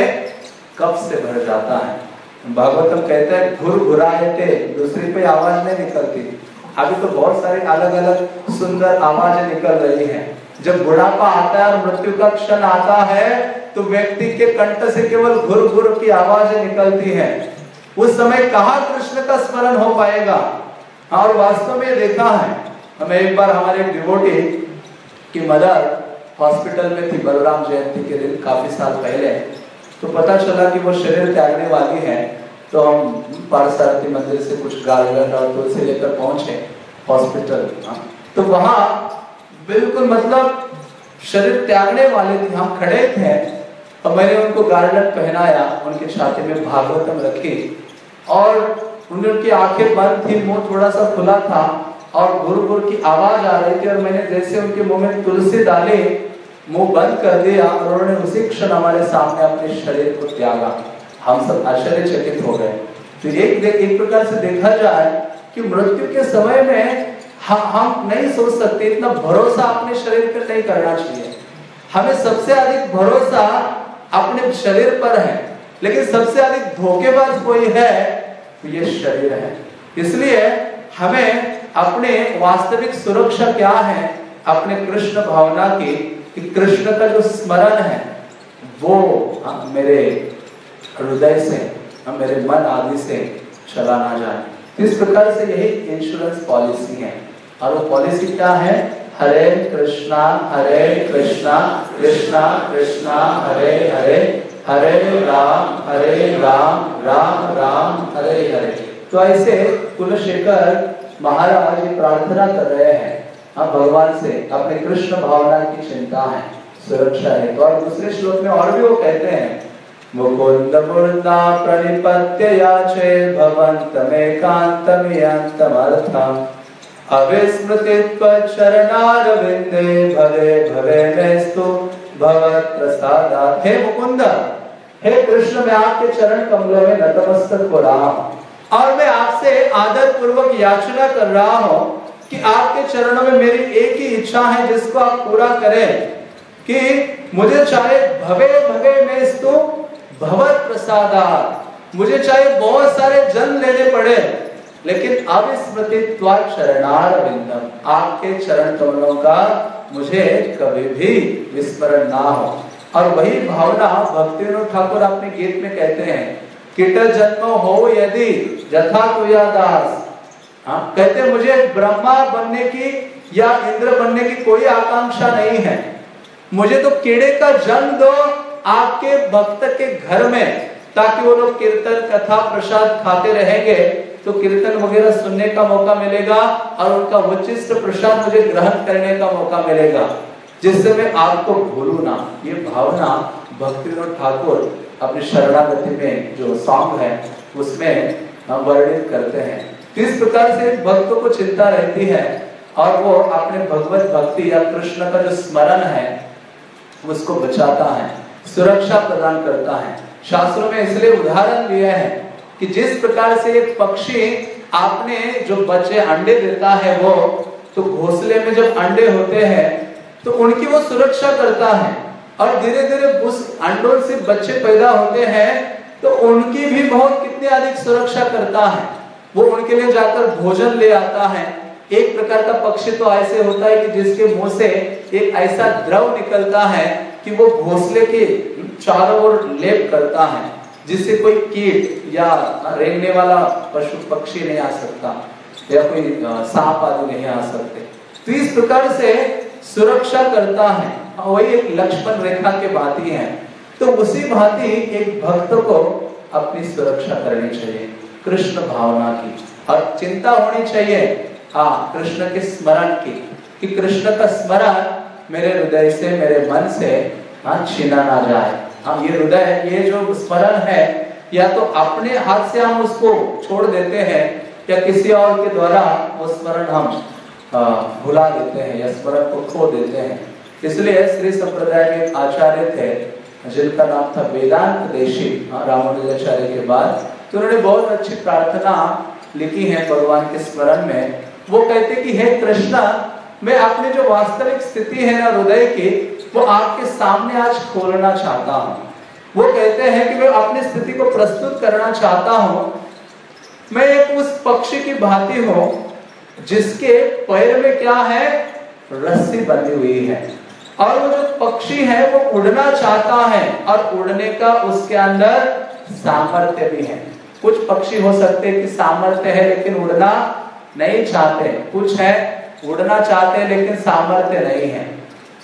कफ से भर जाता है। भागवतम कहते हैं घुर घुराए थे, दूसरी पे आवाज़ नहीं निकलती। अभी तो बहुत सारे अलग अलग सुंदर आवाज़ें निकल रही हैं। जब बुढ़ापा आता है और मृत्यु का क्षण आता है तो व्यक्ति के कंठ से केवल घुर घुर की आवाज़ें निकलती हैं। उस समय कहा कृष्ण का स्मरण हो पाएगा? और वास्तव में देखा है, हमें एक बार हमारे डिवोटी की मदर हॉस्पिटल में थी, बलराम जयंती के दिन, काफ़ी साल पहले। तो पता चला कि वो शरीर त्यागने वाली है तो हम पारसारथी मंदिर से कुछ गार्डन और तुलसी लेकर पहुँचे हॉस्पिटल। हाँ। तो वहाँ बिल्कुल मतलब शरीर त्यागने वाले थे हम खड़े थे और मैंने उनको गार्डन पहनाया, उनकी छाती में भागवतम रखी। और उनकी आँखें बंद थी, मुँह थोड़ा सा खुला था और गुरु गुरु की आवाज़ आ रही थी और मैंने जैसे उनके मुँह में तुलसी डाले, मुँह बंद कर दिया और उन्होंने उसी क्षण हमारे सामने अपने शरीर को त्यागा। हम सब आश्चर्यचकित हो गए। तो एक एक प्रकार से देखा जाए कि मृत्यु के समय में हम हम नहीं सोच सकते इतना भरोसा अपने शरीर पर नहीं करना चाहिए। हमें सबसे अधिक भरोसा अपने शरीर पर है, लेकिन सबसे अधिक धोखेबाज कोई है तो ये शरीर है। इसलिए हमें अपने वास्तविक सुरक्षा क्या है, अपने कृष्ण भावना की, कि कृष्ण का जो स्मरण है, वो मेरे हृदय से मेरे मन आदि से चला ना जाए। इस प्रकार से यही इंश्योरेंस पॉलिसी है। और वो पॉलिसी क्या है? हरे कृष्णा हरे कृष्णा कृष्णा कृष्णा, हरे हरे हरे राम हरे राम राम राम, हरे हरे। तो ऐसे कुलशेखर महाराज प्रार्थना कर रहे हैं। हम भगवान से अपने कृष्ण भावना की चिंता है, सुरक्षा है। तो और दूसरे श्लोक में और भी वो कहते हैं मुकुंद मुर्दा प्रणिपत्य याचे भवन्तमेकान्तम हे मुकुंद, हे कृष्ण, मैं आपके चरण कमलों में नतमस्तक हो रहा हूँ। और मैं आपसे आदर पूर्वक याचना कर रहा हूँ कि आपके चरणों में मेरी एक ही इच्छा है, जिसको आप पूरा करें, कि मुझे चाहे भवे भवे में स्तु भगवत प्रसादात मुझे चाहे बहुत सारे जन्म लेने पड़े लेकिन अविस्मृतित्वा चरणार बिंदम आपके चरण कमलों का मुझे कभी भी विस्मरण ना हो। और वही भावना भक्ति ठाकुर अपने गीत में कहते हैं, किट जन्म हो यदि जथा दास। हाँ कहते मुझे ब्रह्मा बनने की या इंद्र बनने की कोई आकांक्षा नहीं है। मुझे तो कीड़े का जन्म दो आपके भक्त के घर में, ताकि वो लोग कीर्तन, कथा, प्रसाद खाते रहेंगे तो कीर्तन वगैरह सुनने का मौका मिलेगा और उनका उचिष्ट प्रसाद मुझे ग्रहण करने का मौका मिलेगा। जिससे मैं आपको भूलू ना, ये भावना भक्ति ठाकुर अपनी शरणागति में जो सॉन्ग है, उसमें वर्णित करते हैं। किस प्रकार से भक्तों को चिंता रहती है और वो अपने भगवत भक्ति या कृष्ण का जो स्मरण है, उसको बचाता है, सुरक्षा प्रदान करता है। शास्त्रों में इसलिए उदाहरण दिए हैं कि जिस प्रकार से एक पक्षी आपने जो बच्चे अंडे देता है वो तो घोंसले में जब अंडे होते हैं तो उनकी वो सुरक्षा करता है। और धीरे धीरे उस अंडों से बच्चे पैदा होते हैं तो उनकी भी बहुत कितनी अधिक सुरक्षा करता है। वो उनके लिए जाकर भोजन ले आता है। एक प्रकार का पक्षी तो ऐसे होता है कि जिसके मुँह से एक ऐसा द्रव निकलता है कि वो घोंसले के चारों ओर लेप करता है। जिससे कोई कीट या रेंगने वाला पशु पक्षी नहीं आ सकता, या कोई सांप आदि नहीं आ सकते। तो इस प्रकार से सुरक्षा करता है वही एक लक्ष्मण रेखा के भांति है। तो उसी भांति एक भक्त को अपनी सुरक्षा करनी चाहिए, कृष्ण भावना की। और चिंता होनी चाहिए हाँ कृष्ण के स्मरण की, कि कृष्ण का स्मरण मेरे हृदय से, मेरे मन से हाँ छीना ना जाए। हम ये हृदय ये जो स्मरण है, या तो अपने हाथ से हम उसको छोड़ देते हैं, या किसी और के द्वारा वो स्मरण हम भुला देते हैं, या स्मरण को खो देते हैं। इसलिए श्री संप्रदाय में आचार्य थे, जिनका नाम था वेदांत देशी रामानुजाचार्य के बाद तो उन्होंने बहुत अच्छी प्रार्थना लिखी है भगवान के स्मरण में। वो कहते कि, हे कृष्णा, मैं अपनी जो वास्तविक स्थिति है ना, हृदय की वो आपके सामने आज खोलना चाहता हूँ। वो कहते हैं कि मैं अपनी स्थिति को प्रस्तुत करना चाहता हूँ। मैं एक उस पक्षी की भांति हूँ, जिसके पैर में क्या है? रस्सी बंधी हुई है। और वो जो पक्षी है, वो उड़ना चाहता है। और उड़ने का उसके अंदर सामर्थ्य भी है। कुछ पक्षी हो सकते हैं कि सामर्थ्य है, लेकिन उड़ना नहीं चाहते। कुछ है, उड़ना चाहते हैं, लेकिन सामर्थ्य नहीं है।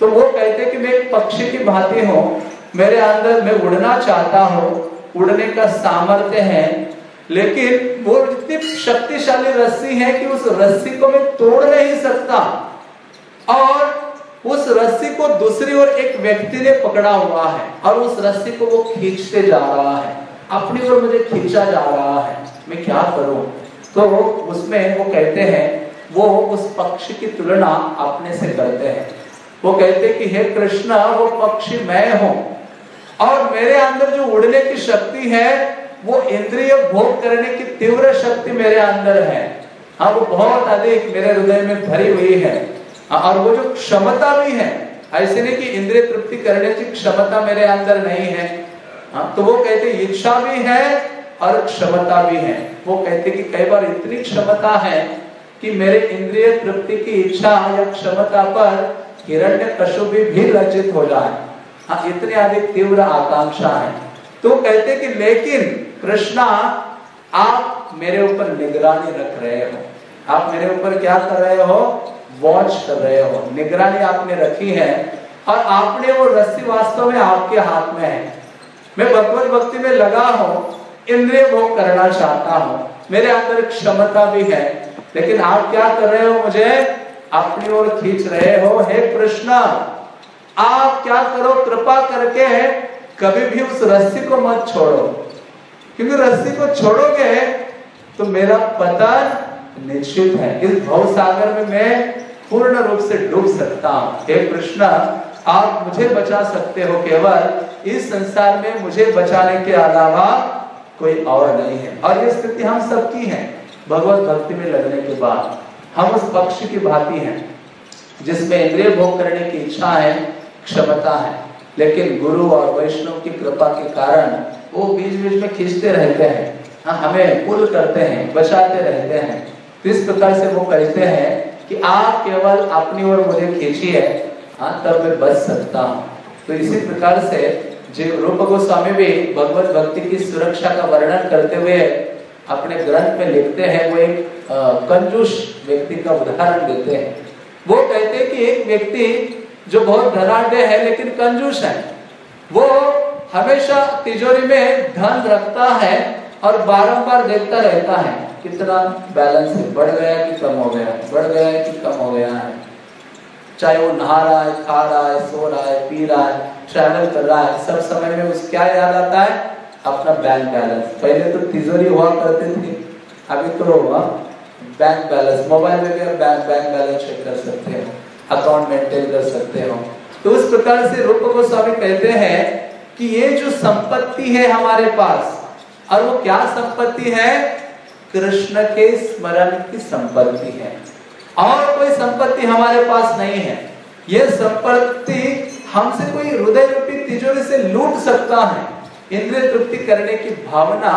तो वो कहते कि मैं एक पक्षी की भांति हूँ। मेरे अंदर मैं उड़ना चाहता हूँ। उड़ने का सामर्थ्य है। लेकिन वो इतनी शक्तिशाली रस्सी है कि उस रस्सी को मैं तोड़ नहीं सकता। और उस रस्सी को दूसरी ओर एक व्यक्ति ने पकड़ा हुआ है और उस रस्सी को वो खींचते जा रहा है। अपनी ओर मुझे खींचा जा रहा है। मैं क्या करूँ? तो उसमें वो कहते हैं, वो उस पक्षी की तुलना अपने से करते हैं। वो कहते कि, हे कृष्ण, वो पक्षी मैं हूँ। और मेरे अंदर जो उड़ने की शक्ति है, वो इंद्रिय भोग करने की तीव्र शक्ति मेरे अंदर है। हाँ वो बहुत अधिक मेरे हृदय में भरी हुई है। और वो जो क्षमता भी है, ऐसे नहीं कि इंद्रिय तृप्ति करने की क्षमता मेरे अंदर नहीं है। हाँ तो वो कहते इच्छा भी है और क्षमता भी है। वो कहते कि कई बार इतनी क्षमता है कि मेरे इंद्रिय तृप्ति की इच्छा या क्षमता पर हिरण्य कशु भी, भी लज्जित हो जाए। हाँ इतनी अधिक तीव्र आकांक्षा है। तो कहते कि लेकिन कृष्णा आप मेरे ऊपर निगरानी रख रहे हो। आप मेरे ऊपर क्या कर रहे हो? वॉच कर रहे हो। निगरानी आपने रखी है और आपने वो रस्सी वास्तव में आपके हाथ में है। मैं भगवत भक्ति में लगा हूँ इंद्रिय भोग करना चाहता हूँ। मेरे अंदर क्षमता भी है लेकिन आप क्या कर रहे हो मुझे? अपनी ओर खींच रहे हो, हे कृष्ण। आप क्या करो, कृपा करके कभी भी उस रस्सी को मत छोड़ो। क्योंकि रस्सी को छोड़ोगे तो मेरा पतन निश्चित है। इस भव सागर में मैं पूर्ण रूप से डूब सकता हूँ। हे कृष्ण, आप मुझे बचा सकते हो केवल, इस संसार में मुझे बचाने के अलावा कोई और नहीं है। और ये स्थिति हम सबकी है, भगवत भक्ति में लगने के बाद। हम उस पक्ष की भांति हैं, जिसमें इंद्रिय भोग करने की इच्छा है, क्षमता है, लेकिन गुरु और वैष्णव की कृपा के कारण वो बीच बीच में खींचते रहते हैं हाँ हमें पुल करते हैं, बचाते रहते हैं। तो इस प्रकार से वो कहते हैं कि आप केवल अपनी ओर मुझे खींचिए हाँ तब मैं बच सकता हूँ। तो इसी प्रकार से जो रूप गोस्वामी भी भगवत भक्ति की सुरक्षा का वर्णन करते हुए अपने ग्रंथ में लिखते हैं वो एक कंजूस व्यक्ति का उदाहरण देते हैं। वो कहते हैं कि एक व्यक्ति जो बहुत धनाढ़ है, लेकिन कंजूस है। वो हमेशा तिजोरी में धन रखता है और बारंबार देखता रहता है कितना बैलेंस है। बढ़ गया कि कम हो गया, बढ़ गया कि कम हो गया है। चाहे वो नहा रहा है, खा रहा है, सो रहा है, पी रहा है ट्रैवल कर रहा है, सब समय में उस क्या याद आता है? अपना बैंक बैलेंस पहले तो तिजोरी हुआ करते थे, अभी तो बैंक बैलेंस मोबाइल में भी बैंक बैंक बैलेंस चेक कर सकते हो अकाउंट मेंटेन कर सकते हो। तो उस प्रकार से रूप गोस्वामी कहते हैं कि ये जो संपत्ति है हमारे पास, और वो क्या संपत्ति है? कृष्ण के स्मरण की संपत्ति है। और कोई संपत्ति हमारे पास नहीं है। ये संपत्ति हमसे कोई हृदय रूपी तिजोरी से लूट सकता है। इंद्रिय तृप्ति करने की भावना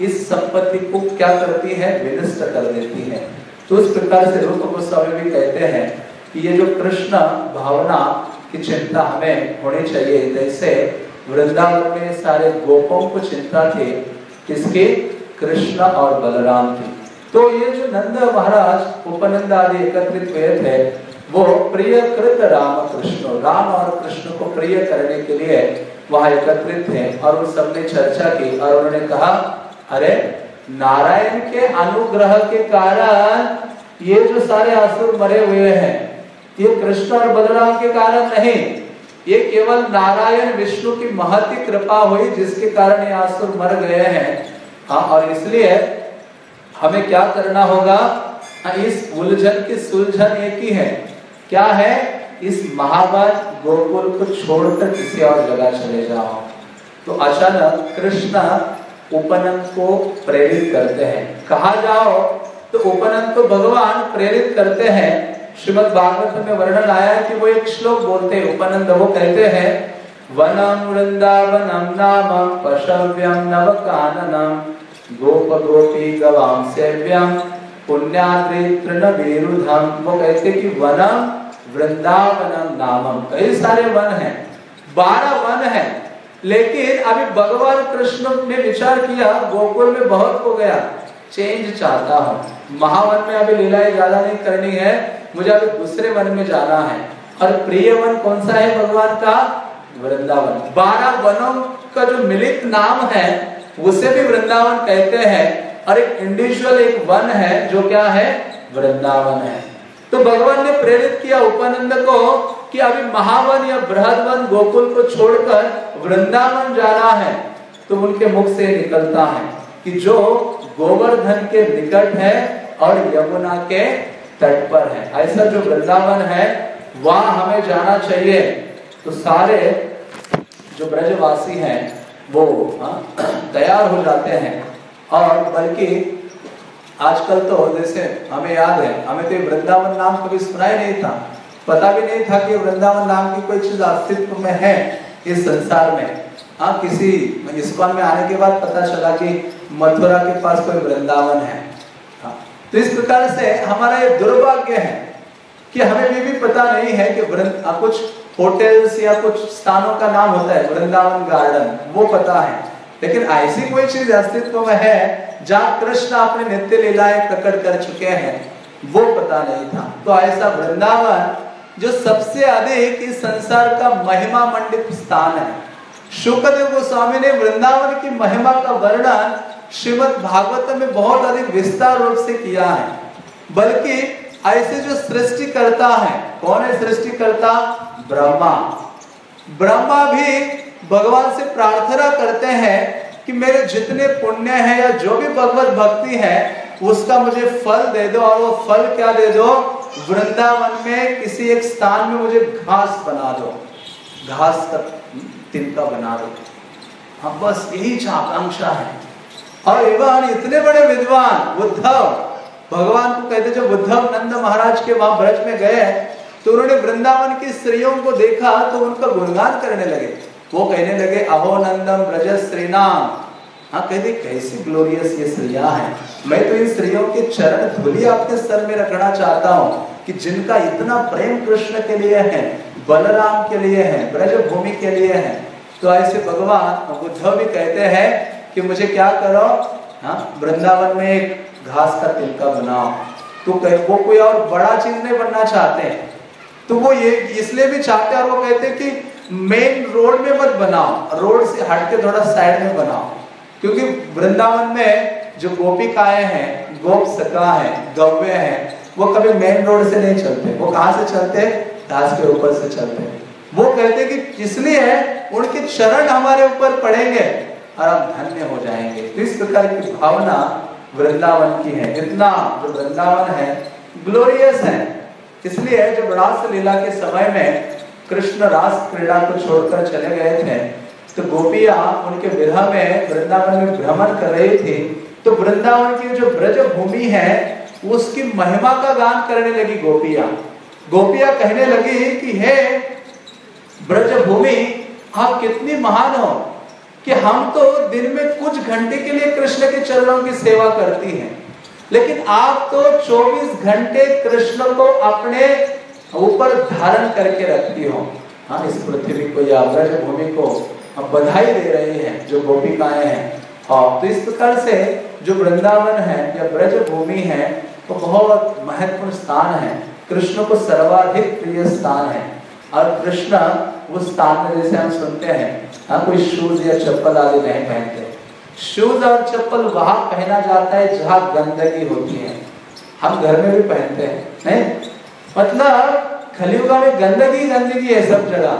इस संपत्ति को क्या करती है? विनष्ट कर देती है। तो उस प्रकार से रूप गोस्वामी भी कहते हैं कि ये जो कृष्ण भावना की चिंता हमें होनी चाहिए, जैसे वृंदावन में सारे गोपों को चिंता थी, किसकी? कृष्ण और बलराम की। तो ये जो नंद महाराज, उपनंद आदि एकत्रित हुए थे, वो प्रिय कृत राम कृष्ण राम और कृष्ण को प्रिय करने के लिए वहाँ एकत्रित थे और उन सबने चर्चा की और उन्होंने कहा अरे नारायण के अनुग्रह के कारण ये जो सारे असुर मरे हुए हैं ये कृष्ण और बलराम के कारण नहीं ये केवल नारायण विष्णु की महती कृपा हुई जिसके कारण ये असुर मर गए हैं। हाँ और इसलिए हमें क्या करना होगा? हाँ, इस उलझन की सुलझन एक ही है। क्या है? इस महाभारत गोकुल को छोड़कर किसी और जगह चले जाओ। तो अचानक कृष्ण उपनंद को प्रेरित करते हैं। कहा जाओ तो उपनंद को भगवान प्रेरित करते हैं। श्रीमद भागवत में वर्णन आया कि वो एक श्लोक बोलते हैं। उपनंद वो कहते हैं वनम वृंदावनम नाम पशव्यम नव काननम गोप गोपी गवाम सेव्यम पुण्याद्रि वो कहते कि वनम वृंदावनम नामम। कई सारे वन हैं। बारह वन हैं। लेकिन अभी भगवान कृष्ण ने विचार किया, गोकुल में बहुत हो गया। चेंज चाहता हूँ। महावन में अभी लीलाएँ ज़्यादा नहीं करनी है। मुझे अभी दूसरे वन में जाना है। और प्रिय वन कौन सा है भगवान का? वृंदावन। बारह वनों का जो मिलित नाम है, उसे भी वृंदावन कहते हैं। और एक इंडिविजुअल एक वन है, जो क्या है? वृंदावन है। तो भगवान ने प्रेरित किया उपनंद को कि अभी महावन या बृहदवन गोकुल को छोड़कर वृंदावन जाना है तो उनके मुख से निकलता है कि जो गोवर्धन के निकट है और यमुना के तट पर है। ऐसा जो वृंदावन है वहाँ हमें जाना चाहिए। तो सारे जो ब्रजवासी हैं वो हाँ, तैयार हो जाते हैं। और बल्कि आजकल तो जैसे हमें याद है हमें तो वृंदावन नाम कभी सुना ही नहीं था। पता भी नहीं था कि वृंदावन नाम की कोई चीज़ अस्तित्व में है इस संसार में। हाँ किसी इस्कॉन में आने के बाद पता चला कि मथुरा के पास कोई वृंदावन है। हाँ, तो इस प्रकार से हमारा ये दुर्भाग्य है कि हमें भी, भी पता नहीं है कि कुछ होटल्स या कुछ स्थानों का नाम होता है वृंदावन गार्डन वो पता है। लेकिन ऐसी कोई चीज़ अस्तित्व में है जहाँ कृष्ण अपने नित्य लीलाएँ प्रकट कर चुके हैं वो पता नहीं था। तो ऐसा वृंदावन जो सबसे अधिक इस संसार का महिमा मंडित स्थान है। शुक्रदेव गोस्वामी ने वृंदावन की महिमा का वर्णन श्रीमद भागवत में बहुत अधिक विस्तार रूप से किया है। बल्कि ऐसे जो सृष्टि करता है, कौन है सृष्टि करता ब्रह्मा। ब्रह्मा भी भगवान से प्रार्थना करते हैं कि मेरे जितने पुण्य है या जो भी भगवत भक्ति है, उसका मुझे फल दे दो और वो फल क्या दे दो? वृंदावन में किसी एक स्थान में मुझे घास बना दो। घास का तिनका बना दो। हाँ बस यही आकांक्षा है। और एवं इतने बड़े विद्वान उद्धव भगवान को कहते, जब उद्धव नंद महाराज के वहाँ ब्रज में गए तो उन्होंने वृंदावन की स्त्रियों को देखा तो उनका गुणगान करने लगे। वो कहने लगे, अहो नंदम ब्रज श्रीनाम हाँ कहते कैसी ग्लोरियस ये स्त्रियाँ हैं। मैं तो इन स्त्रियों के चरण धुली आपके सर में रखना चाहता हूँ कि जिनका इतना प्रेम कृष्ण के लिए है, बलराम के लिए है ब्रज भूमि के लिए है। तो ऐसे भगवान उद्धव भी कहते हैं कि मुझे क्या करो हाँ वृंदावन में एक घास का तिलका बनाओ। तो वो कोई और बड़ा चीज़ नहीं बनना चाहते। तो वो ये, इसलिए भी चाहते और वो कहते कि मेन रोड में मत बनाओ रोड से हट के थोड़ा साइड में बनाओ। क्योंकि वृंदावन में जो गोपिकाएँ हैं गोप सका है, गव्य है, वो कभी मेन रोड से नहीं चलते। वो कहा से चलते? घास के ऊपर से चलते वो कहते कि इसलिए उनके चरण हमारे ऊपर पड़ेंगे और हम धन्य हो जाएँगे। तो इस प्रकार की भावना वृंदावन की है। इतना जो वृंदावन है ग्लोरियस है। इसलिए जब रास लीला के समय में कृष्ण रास क्रीड़ा को छोड़कर चले गए थे तो गोपियाँ उनके विरह में वृंदावन में भ्रमण कर रही थी। तो वृंदावन की जो ब्रज भूमि है, उसकी महिमा का गान करने लगी गोपिया। गोपिया कहने लगी कि, हे ब्रज भूमि आप कितनी महान हो कि हम तो दिन में कुछ घंटे के लिए कृष्ण के चरणों की सेवा करती हैं। लेकिन आप तो 24 घंटे कृष्ण को अपने ऊपर धारण करके रखती हो। हाँ इस पृथ्वी को या ब्रज भूमि को हम बधाई दे रहे हैं जो गोपिकाएँ हैं। और तो इस प्रकार से जो वृंदावन है या ब्रज भूमि है तो बहुत महत्वपूर्ण स्थान है। कृष्ण को सर्वाधिक प्रिय स्थान है। और कृष्ण उस स्थान में जैसे हम सुनते हैं हाँ कोई शूज़ या चप्पल आदि नहीं पहनते। शूज़ और चप्पल वहाँ पहना जाता है जहाँ गंदगी होती है। हम घर में भी पहनते हैं, नहीं? मतलब खलियुगा में गंदगी गंदगी है सब जगह।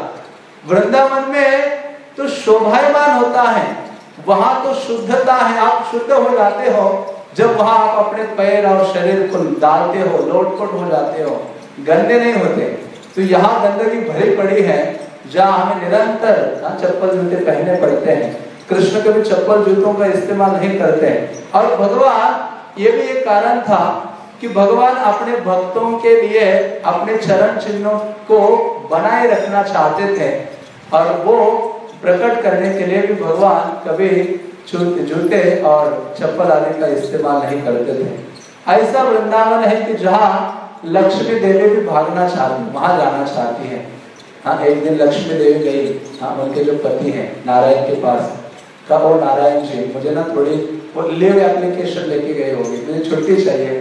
वृंदावन में तो शोभायमान होता है। वहाँ तो शुद्धता है। आप शुद्ध हो जाते हो। जब वहाँ आप अपने पैर और शरीर को डालते हो लोटपोट हो जाते हो गंदे नहीं होते तो यहाँ गंदगी भरी पड़ी है जहाँ हमें निरंतर हाँ, चप्पल जूते पहने पड़ते हैं। कृष्ण कभी चप्पल जूतों का इस्तेमाल नहीं करते हैं। और भगवान ये भी एक कारण था कि भगवान अपने भक्तों के लिए अपने चरण चिन्हों को बनाए रखना चाहते थे। और वो प्रकट करने के लिए भी भगवान कभी जूते और चप्पल आदि का इस्तेमाल नहीं करते थे। ऐसा वृंदावन है कि जहाँ लक्ष्मी देवी भी भागना चाहती वहाँ जाना चाहती है। हाँ एक दिन लक्ष्मी देवी गई। हाँ उनके जो पति हैं, नारायण के पास, का ओ नारायण जी, मुझे ना थोड़ी वो लिव एप्लीकेशन लेके गए होगी। मुझे छुट्टी चाहिए।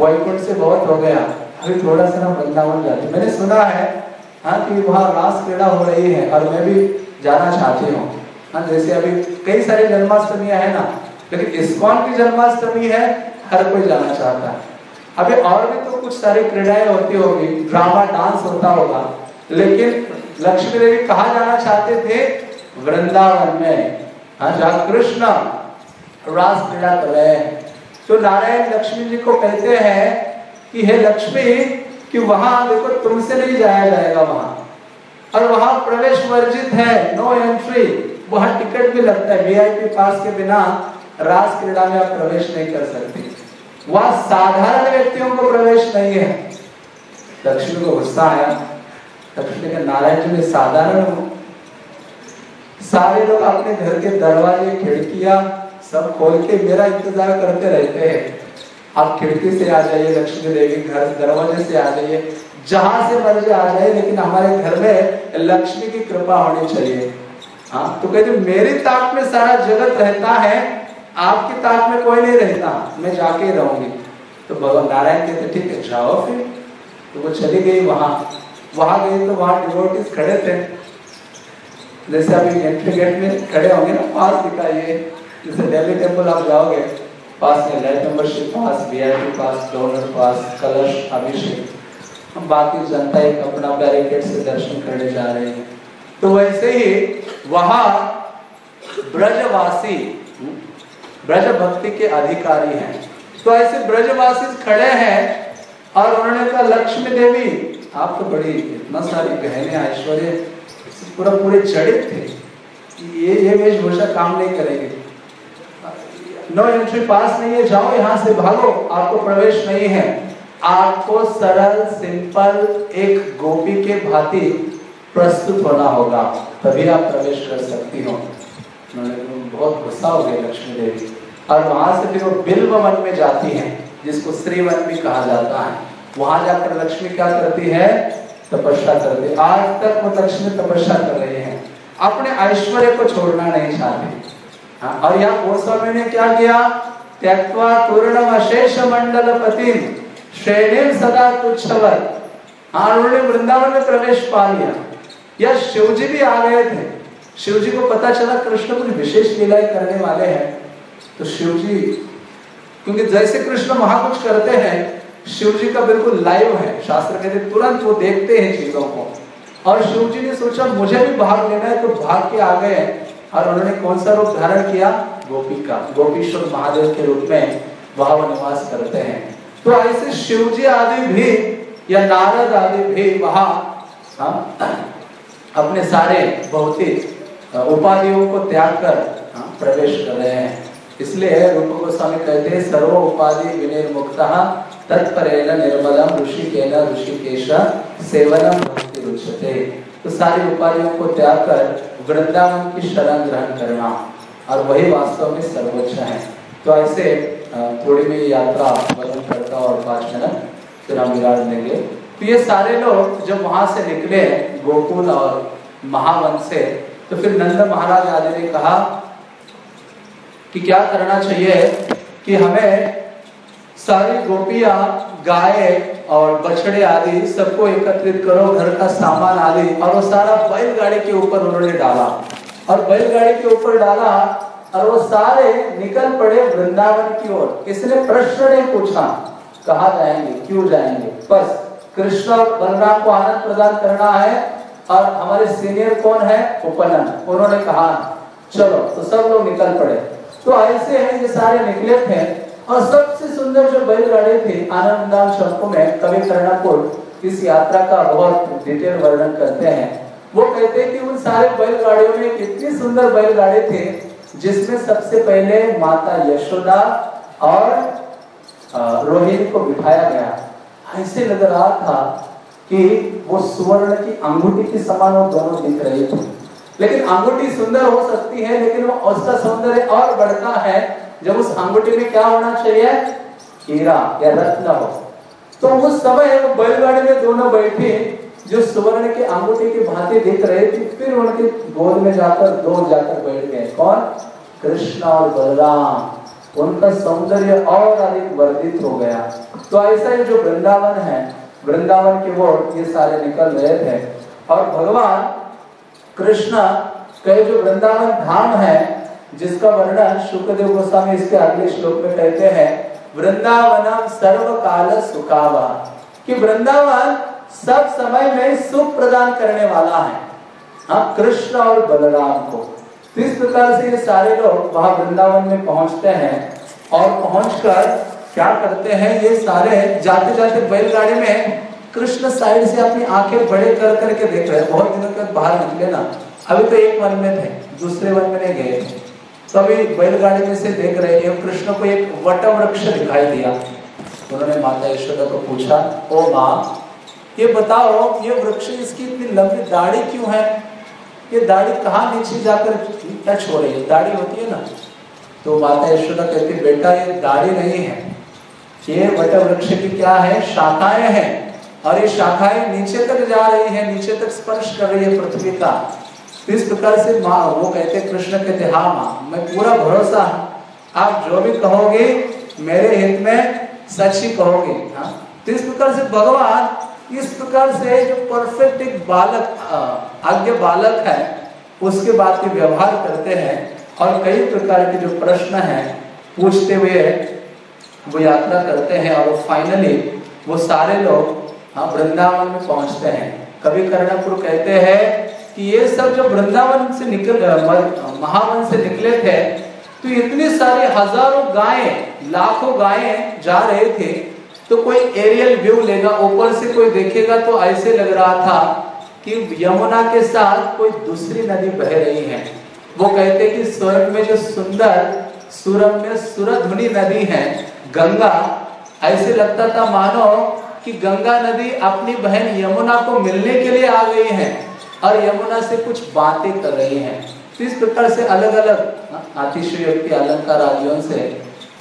वैकुंठ से बहुत हो गया। अभी थोड़ा सा ना वृंदावन जाती। मैंने सुना है हाँ कि वहाँ रास क्रीड़ा हो रही है और मैं भी जाना चाहती हूँ। हाँ जैसे अभी कई सारी जन्माष्टमियाँ है ना, लेकिन इस्कॉन की जन्माष्टमी है, हर कोई जाना चाहता है। अभी और भी तो कुछ सारी क्रीड़ाएँ होती होगी, ड्रामा, डांस होता होगा, लेकिन लक्ष्मी देवी कहा जाना चाहते थे? वृंदावन में। हाँ जहाँ कृष्ण रास क्रीड़ा कर। रहे हैं तो नारायण लक्ष्मी जी को कहते हैं कि, हे लक्ष्मी, कि वहाँ देखो तुमसे नहीं जाया जाएगा वहाँ। और वहाँ प्रवेश वर्जित है नो एंट्री वहाँ टिकट भी लगता है वीआईपी पास के बिना रास क्रीड़ा में आप प्रवेश नहीं कर सकते। वहाँ साधारण व्यक्तियों को प्रवेश नहीं है। लक्ष्मी को गुस्सा आया। लक्ष्मी के नारायण जी, में साधारण सारे लोग अपने घर के दरवाजे, खिड़कियाँ सब खोल के मेरा इंतज़ार करते रहते हैं। आप खिड़की से आ जाइए, लक्ष्मी देवी घर, दरवाजे से आ जाइए। जहाँ से मर्ज़ी आ जाए, लेकिन हमारे घर में लक्ष्मी की कृपा होनी चाहिए। हाँ तो कहते मेरी ताक में सारा जगत रहता है, आपकी ताक में कोई नहीं रहता, मैं जाके रहूँगी। तो भगवान नारायण कहते, ठीक है, जाओ फिर। तो वो चली गई वहाँ। वहाँ गई तो वहाँ डिवोटीज खड़े थे। जैसे अभी एंट्री गेट में खड़े होंगे ना, पास दिखाइए। जैसे दिल्ली टेंपल आप जाओगे, पास में light membership pass VIP pass donor pass कलश, अभिषेक। हम बाकी जनता एक अपना बैरिकेड से दर्शन करने जा रहे हैं। तो वैसे ही वहाँ ब्रजवासी ब्रज भक्ति के अधिकारी हैं। तो ऐसे ब्रजवासी खड़े हैं और उन्होंने कहा, लक्ष्मी देवी, आप तो बड़ी, इतना सारी बहने, ऐश्वर्य पूरा पूरे जड़ित थे। ये ये वेशभूषा काम नहीं करेंगे। नो एंट्री पास नहीं है, जाओ यहाँ से भागो, आपको प्रवेश नहीं है। आपको सरल सिंपल एक गोपी के भांति प्रस्तुत होना होगा तभी आप प्रवेश कर सकती हो। बहुत गुस्सा हो गए लक्ष्मी देवी। और वहाँ से फिर वो बिल्व वन में जाती हैं जिसको श्रीवन भी कहा जाता है। वहाँ जाकर लक्ष्मी क्या करती है? तपस्या करती है। आज तक वो लक्ष्मी तपस्या कर रहे हैं। अपने ऐश्वर्य को छोड़ना नहीं चाहते। हाँ, और यहाँ गोस्वामी ने क्या किया? त्यक्वा तूर्णम अशेष मंडल पति श्रेणी सदा तुच्छवर हाँ उन्होंने वृंदावन में प्रवेश पा लिया या शिव जी भी आ गए थे। शिव जी को पता चला कृष्ण कुछ विशेष लीलाएँ करने वाले हैं। तो शिव जी क्योंकि जैसे कृष्ण वहाँ कुछ करते हैं शिव जी का बिल्कुल लाइव है। शास्त्र कहते तुरंत वो देखते हैं चीज़ों को। और शिव जी ने सोचा, मुझे भी भाग लेना है। तो भाग के आ गए। और उन्होंने कौन सा रूप धारण किया? गोपी का। गोपीश्वर महादेव के रूप में वहाँ वो निवास करते हैं। तो ऐसे शिवजी आदि भी या नारद आदि भी वहाँ हाँ, अपने सारे भौतिक उपाधियों को त्याग कर हाँ, प्रवेश कर रहे हैं। इसलिए रूप गोस्वामी कहते हैं सर्व उपाधि विनिर्मुक्त तत्परेण निर्मलम ऋषिकेन ऋषिकेश सेवनम भक्ति रुचते तो सारी उपाधियों को त्याग कर वृंदावन की शरण ग्रहण करना और वही वास्तव में सर्वोच्च है। तो ऐसे थोड़ी मेरी यात्रा वर्णन करता और पाँच मिनट फिर हम विराज लेंगे। तो ये सारे लोग जब वहाँ से निकले गोकुल और महावन से तो फिर नंद महाराज आदि ने कहा कि क्या करना चाहिए कि हमें सारी गोपियाँ, गाय और बछड़े आदि सबको एकत्रित करो, घर का सामान आदि, और वो सारा बैलगाड़ी के ऊपर उन्होंने डाला। और बैलगाड़ी के ऊपर डाला और वो सारे निकल पड़े वृंदावन की ओर। इसने प्रश्न ने पूछा, कहा जाएँगे, क्यों जाएँगे? बस, कृष्ण और बलराम को आनंद प्रदान करना है, और हमारे सीनियर कौन है? उपनन उन्होंने कहा, चलो तो सब लोग निकल पड़े। तो ऐसे हैं, ये सारे निकले थे, और सबसे सुंदर जो बैलगाड़ी थी आनंद शब्दों में, कवि कर्णापुर इस यात्रा का बहुत डिटेल वर्णन करते हैं। वो कहते हैं कि उन सारे बैलगाड़ियों में कितनी सुंदर बैलगाड़ी थी जिसमें सबसे पहले माता यशोदा और रोहिणी को बिठाया गया। ऐसे लग रहा था कि वो सुवर्ण की अंगूठी के समान वो दोनों दिख रहे थे। लेकिन अंगूठी सुंदर हो सकती है, लेकिन वो उसका सौंदर्य और बढ़ता है। जब उस अंगूठी में क्या होना चाहिए? हीरा या रत्न हो। तो उस समय बैलगाड़ी में दोनों बैठे। जो सुवर्ण के अंगूठी की भांति दिख रहे थे, फिर उनके गोद में जाकर दो जाकर बैठ गए। कौन? कृष्ण और बलराम। उनका सौंदर्य और अधिक वर्धित हो गया। तो ऐसा ही जो वृंदावन है, वृंदावन की ओर ये सारे निकल रहे थे। और भगवान कृष्ण के जो वृंदावन धाम है, जिसका वर्णन शुक्रदेव गोस्वामी इसके अगले श्लोक में कहते हैं वृंदावनम सर्व काल सुखावा कि वृंदावन सब समय में सुख प्रदान करने वाला है। हाँ कृष्ण और बलराम को। इस प्रकार से ये सारे लोग वहाँ वृंदावन में पहुँचते हैं और पहुंचकर क्या करते हैं, ये सारे जाते जाते बैलगाड़ी में कृष्ण साइड से अपनी आँखें बड़े कर, करके देख रहे हैं। बहुत दिनों तक बाहर निकले ना। अभी तो एक वन में थे, दूसरे वन में नहीं गए थे। तो अभी बैलगाड़ी में से देख रहे हैं, कृष्ण को एक वट दिखाई दिया। उन्होंने माता यशोदा को पूछा, ओ माँ ये बताओ ये वृक्ष इसकी इतनी लंबी दाढ़ी क्यों है? ये दाढ़ी कहाँ नीचे जाकर टच हो रही है? दाढ़ी होती है ना? तो माता यशोदा कहती बेटा, ये दाढ़ी नहीं है। ये वट वृक्ष की क्या है? शाखाएँ हैं। और ये शाखाएँ नीचे तक जा रही है, नीचे तक स्पर्श कर रही है पृथ्वी का। इस प्रकार से माँ, वो कहते कृष्ण कहते हाँ माँ, मैं पूरा भरोसा आप जो भी कहोगे, मेरे हित में सच ही कहोगे। हाँ? तो इस प्रकार से भगवान इस प्रकार से जो परफेक्ट एक बालक आज्ञ बालक है, उसके बाद के व्यवहार करते हैं और कई प्रकार के जो प्रश्न हैं, पूछते हुए वो यात्रा करते हैं और फाइनली वो सारे लोग हाँ वृंदावन में पहुँचते हैं। कभी कर्णपुर कहते हैं कि ये सब जो वृंदावन से निकल महावन से निकले थे तो इतनी सारी हज़ारों गायें, लाखों गायें जा रहे थे तो कोई एरियल व्यू लेगा, ऊपर से कोई देखेगा तो ऐसे लग रहा था कि यमुना के साथ कोई दूसरी नदी बह रही है। वो कहते कि स्वर्ग में जो सुंदर, सूरम में सुरधुनी नदी है, गंगा, ऐसे लगता था मानो कि गंगा नदी अपनी बहन यमुना को मिलने के लिए आ गई है और यमुना से कुछ बातें कर रही हैं। इस प्रकार से अलग अलग अतिशय के अलंकार आदियों से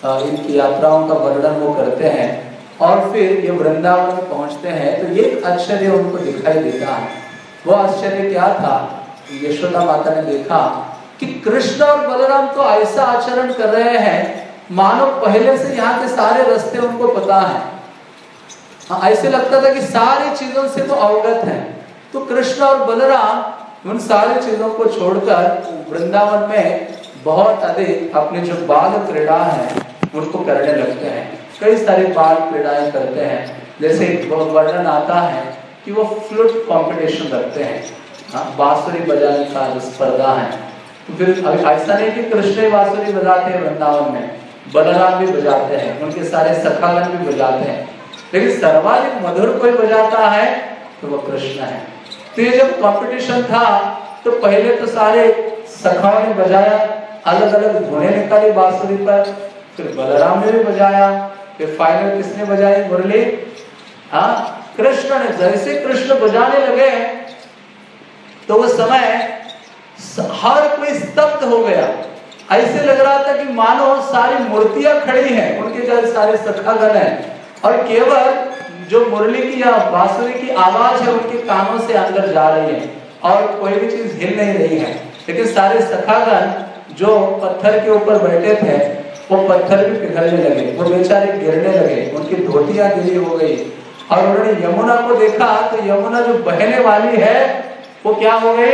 इनकी यात्राओं का वर्णन वो करते हैं। और फिर ये वृंदावन में पहुँचते हैं तो ये आश्चर्य उनको दिखाई देता है। वो आश्चर्य क्या था यशोदा माता ने देखा कि कृष्ण और बलराम तो ऐसा आचरण कर रहे हैं मानो पहले से यहाँ के सारे रास्ते उनको पता है। हाँ, ऐसे लगता था कि सारी चीज़ों से तो अवगत है। तो कृष्ण और बलराम उन सारी चीज़ों को छोड़कर वृंदावन में बहुत अधिक अपने जो बाल क्रीड़ा है उनको करने लगते हैं। कई सारी बाल क्रीड़ाएँ करते हैं। जैसे वर्णन आता है कि वो फ्लूट कंपटीशन रखते हैं। हाँ, बांसुरी बजाने का स्पर्धा है। तो फिर अभी ऐसा नहीं कि कृष्ण बांसुरी बजाते हैं वृंदावन में। बलराम भी बजाते हैं। उनके सारे सखागण भी बजाते हैं। लेकिन सर्वाधिक मधुर कोई बजाता है तो वो कृष्ण है। तो ये जब कंपटीशन था तो पहले तो सारे सखाओं ने बजाया। अलग अलग धुने निकाली बांसुरी पर। फिर बलराम ने भी बजाया। फिर फाइनल किसने बजाई? मुरली। हाँ? कृष्ण ने, जैसे कृष्ण बजाने लगे तो वो समय हर कोई स्तब्ध हो गया। ऐसे लग रहा था कि मानो सारी मूर्तियाँ खड़ी हैं, उनके जो सारे सखागण हैं। और केवल जो मुरली की या बांसुरी की आवाज़ है, उनके कानों से अंदर जा रही है, और कोई भी चीज़ हिल नहीं रही है। लेकिन सारे सखागण जो पत्थर के ऊपर बैठे थे वो पत्थर भी पिघलने लगे, वो बेचारे गिरने लगे, उनकी धोतियाँ गिरी हो गई। और उन्होंने यमुना को देखा तो यमुना जो बहने वाली है, वो क्या हो गई?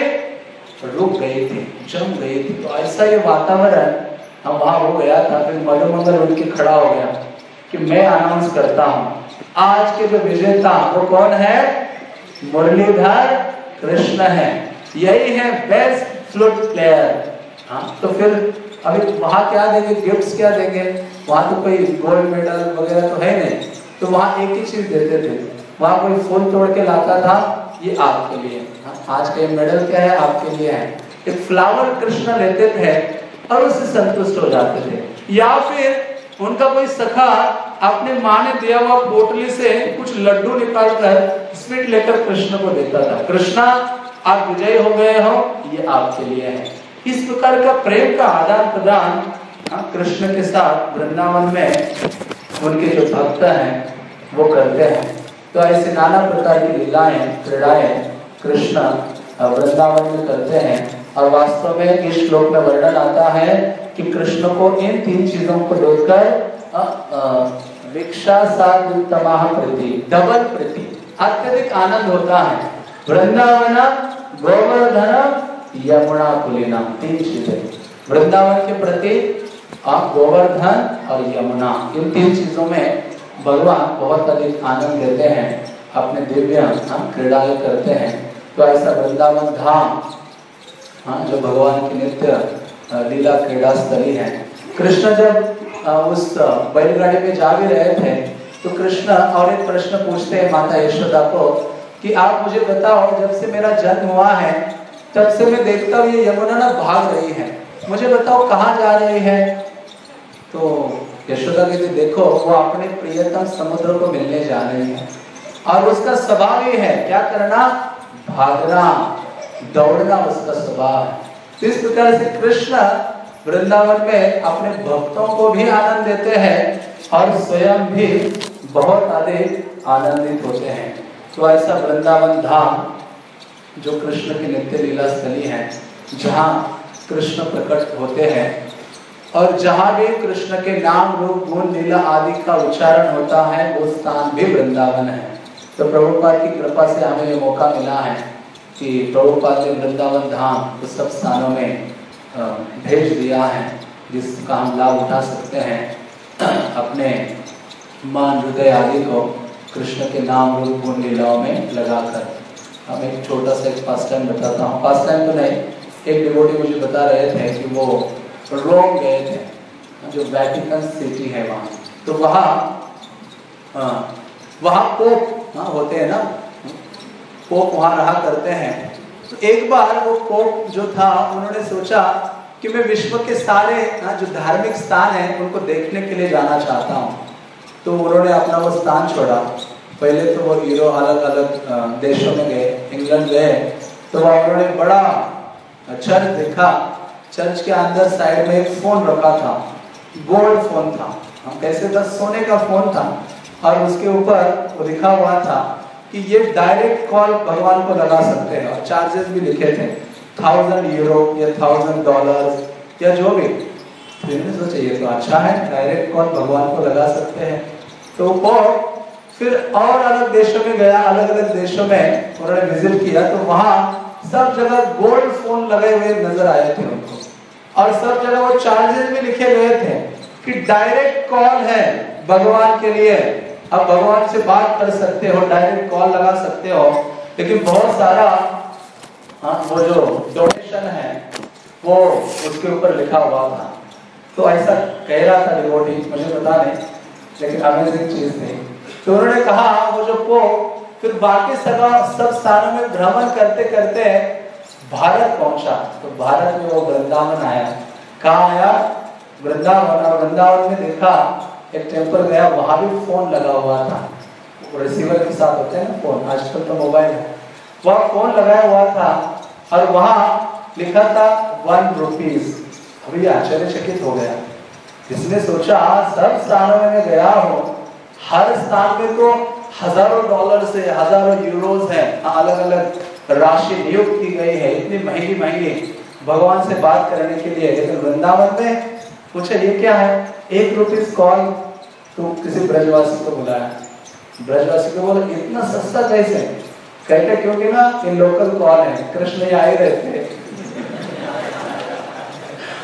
रुक गई थी, जम गई थी। तो ऐसा ये वातावरण, हम वहाँ हो गया, था, फिर मधुमंगल उनके खड़ा हो गया, कि मैं अनाउंस करता हूँ। आज के जो विजेता, वो कौन है? मुरलीधर कृष्ण है। यही है बेस्ट फ्लूट प्लेयर हाँ तो फिर अभी वहाँ क्या देंगे गिफ्ट्स क्या देंगे, वहाँ तो कोई गोल्ड मेडल वगैरह तो है नहीं। तो वहाँ एक ही चीज़ देते थे। वहाँ कोई फूल तोड़ के लाता था, ये आपके लिए आज का ये मेडल क्या है? आपके लिए है। एक फ्लावर कृष्ण लेते थे और उससे संतुष्ट हो जाते थे। या फिर उनका कोई सखा अपने माँ ने दिया हुआ पोटली से कुछ लड्डू निकाल कर स्वीट लेकर कृष्ण को देता था। कृष्णा, आप विजय हो गए हो। ये आपके लिए है। इस प्रकार का प्रेम का आदान प्रदान हाँ, कृष्ण के साथ वृंदावन में उनके जो भक्त हैं वो करते हैं। तो ऐसे नाना प्रकार की लीलाएँ क्रीड़ाएँ कृष्ण वृंदावन में करते हैं। और वास्तव में इस श्लोक में वर्णन आता है कि कृष्ण को इन तीन चीज़ों को देखकर विक्षा प्रति डबल प्रति अत्यधिक आनंद होता है। वृंदावन गोवर्धन यमुना पुलिना तीन चीज़ें। वृंदावन के प्रति आप गोवर्धन और यमुना, इन तीन चीज़ों में भगवान बहुत अधिक आनंद लेते हैं, अपने दिव्य हम क्रीड़ाएँ करते हैं। तो ऐसा वृंदावन धाम हाँ जो भगवान की नित्य लीला क्रीड़ा स्थली है। कृष्ण जब उस बैलगाड़ी में जा भी रहे थे तो कृष्ण और एक प्रश्न पूछते हैं माता यशोदा को कि आप मुझे बताओ, जब से मेरा जन्म हुआ है तब से मैं देखता हूँ, ये यमुना ना भाग रही है। मुझे बताओ कहाँ जा रही है? तो यशोदा कहते, देखो, वो अपने प्रियतम समुद्र को मिलने जा रही है। और उसका स्वभाव ये है, क्या करना? भागना, दौड़ना उसका स्वभाव है। तो इस प्रकार से कृष्ण वृंदावन में अपने भक्तों को भी आनंद देते हैं और स्वयं भी बहुत अधिक आनंदित होते हैं। तो ऐसा वृंदावन धाम जो कृष्ण की नित्य लीला स्थली है, जहाँ कृष्ण प्रकट होते हैं, और जहाँ भी कृष्ण के नाम, रूप, गुण, लीला आदि का उच्चारण होता है, वो स्थान भी वृंदावन है। तो प्रभुपाद की कृपा से हमें ये मौका मिला है कि प्रभुपाद ने वृंदावन धाम उस सब स्थानों में भेज दिया है, जिसका हम लाभ उठा सकते हैं। अपने मान, हृदय आदि को कृष्ण के नाम, रूप, गुण, लीलाओं में लगाकर। हम एक छोटा सा एक फास्ट टाइम बताता हूँ। फास्ट टाइम तो नहीं, एक डिवोटी मुझे बता रहे थे कि वो रोम गए थे, जो वैटिकन सिटी है वहाँ। तो वहाँ वहाँ पोप हाँ होते हैं ना? पोप वहाँ रहा करते हैं। तो एक बार वो पोप जो था, उन्होंने सोचा कि मैं विश्व के सारे ना जो धार्मिक स्थान हैं, उनको देखने के लिए जाना चाहता हूँ। तो उन्होंने अपना वो स्थान छोड़ा। पहले तो वो यूरो अलग अलग देशों में गए, इंग्लैंड गए तो वहाँ उन्होंने बड़ा चर्च देखा। चर्च के अंदर साइड में एक फ़ोन रखा था, गोल्ड फ़ोन था। हम कैसे था? सोने का फ़ोन था। और उसके ऊपर वो लिखा हुआ था कि ये डायरेक्ट कॉल भगवान को लगा सकते हैं। और चार्जेस भी लिखे थे। थाउज़ेंड यूरो या थाउज़ेंड डॉलर या जो भी। तो सोचा, ये तो अच्छा है डायरेक्ट कॉल भगवान को लगा सकते हैं। तो वो फिर और अलग देशों में गया, अलग अलग देशों में उन्होंने विज़िट किया तो वहाँ सब जगह गोल्ड फ़ोन लगे हुए नज़र आए थे उनको। और सब जगह वो चार्जेस भी लिखे गए थे कि डायरेक्ट कॉल है भगवान के लिए। अब भगवान से बात कर सकते हो डायरेक्ट कॉल लगा सकते हो, लेकिन बहुत सारा हाँ वो जो डोनेशन है, वो उसके ऊपर लिखा हुआ था। तो ऐसा कह रहा था डिवोटी मुझे पता नहीं, लेकिन अमेजिंग चीज़ थी तो उन्होंने कहा वो जो पो फिर बाकी सब सब स्थानों में भ्रमण करते करते भारत पहुँचा। तो भारत में वो वृंदावन आया। कहा आया? वृंदावन। और वृंदावन में देखा, एक टेंपल गया, वहाँ भी फ़ोन लगा हुआ था। रिसीवर के साथ होते हैं ना फ़ोन आजकल तो मोबाइल है। वह फ़ोन लगाया हुआ था और वहाँ लिखा था वन रुपीज़ अभी आश्चर्यचकित हो गया। इसने सोचा सब स्थानों मैं गया हूँ हर स्थान में तो हज़ारों डॉलर से हज़ारों यूरोज है। अलग अलग राशि नियुक्त की गई है, इतनी महँगी महँगी। भगवान से बात करने के लिए लेकिन वृंदावन में, पूछे, ये क्या है? एक रुपीज़ कॉल तो किसी ब्रजवासी को बुलाया ब्रजवासी को बोला, इतना सस्ता कैसे? कहते, क्योंकि ना इन लोकल कॉल है, कृष्ण आए रहते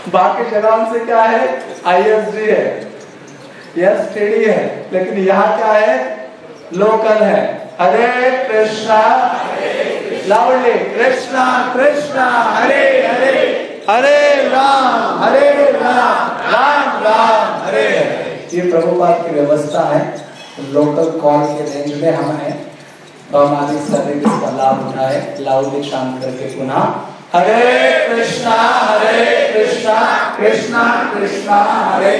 *laughs* बाकी जगहों से क्या है? आईएसडी है। यस टीडी है, लेकिन यहाँ क्या है? लोकल है। हरे कृष्णा। लाउडली कृष्णा कृष्णा, हरे हरे। हरे राम हरे राम राम राम, हरे ये प्रभुपाद की व्यवस्था है। लोकल कॉल के रेंज में हम हैं तो सभी इसका लाभ उठाए लाउडली शांत करके पुनः, हरे कृष्णा हरे कृष्णा कृष्णा कृष्णा हरे।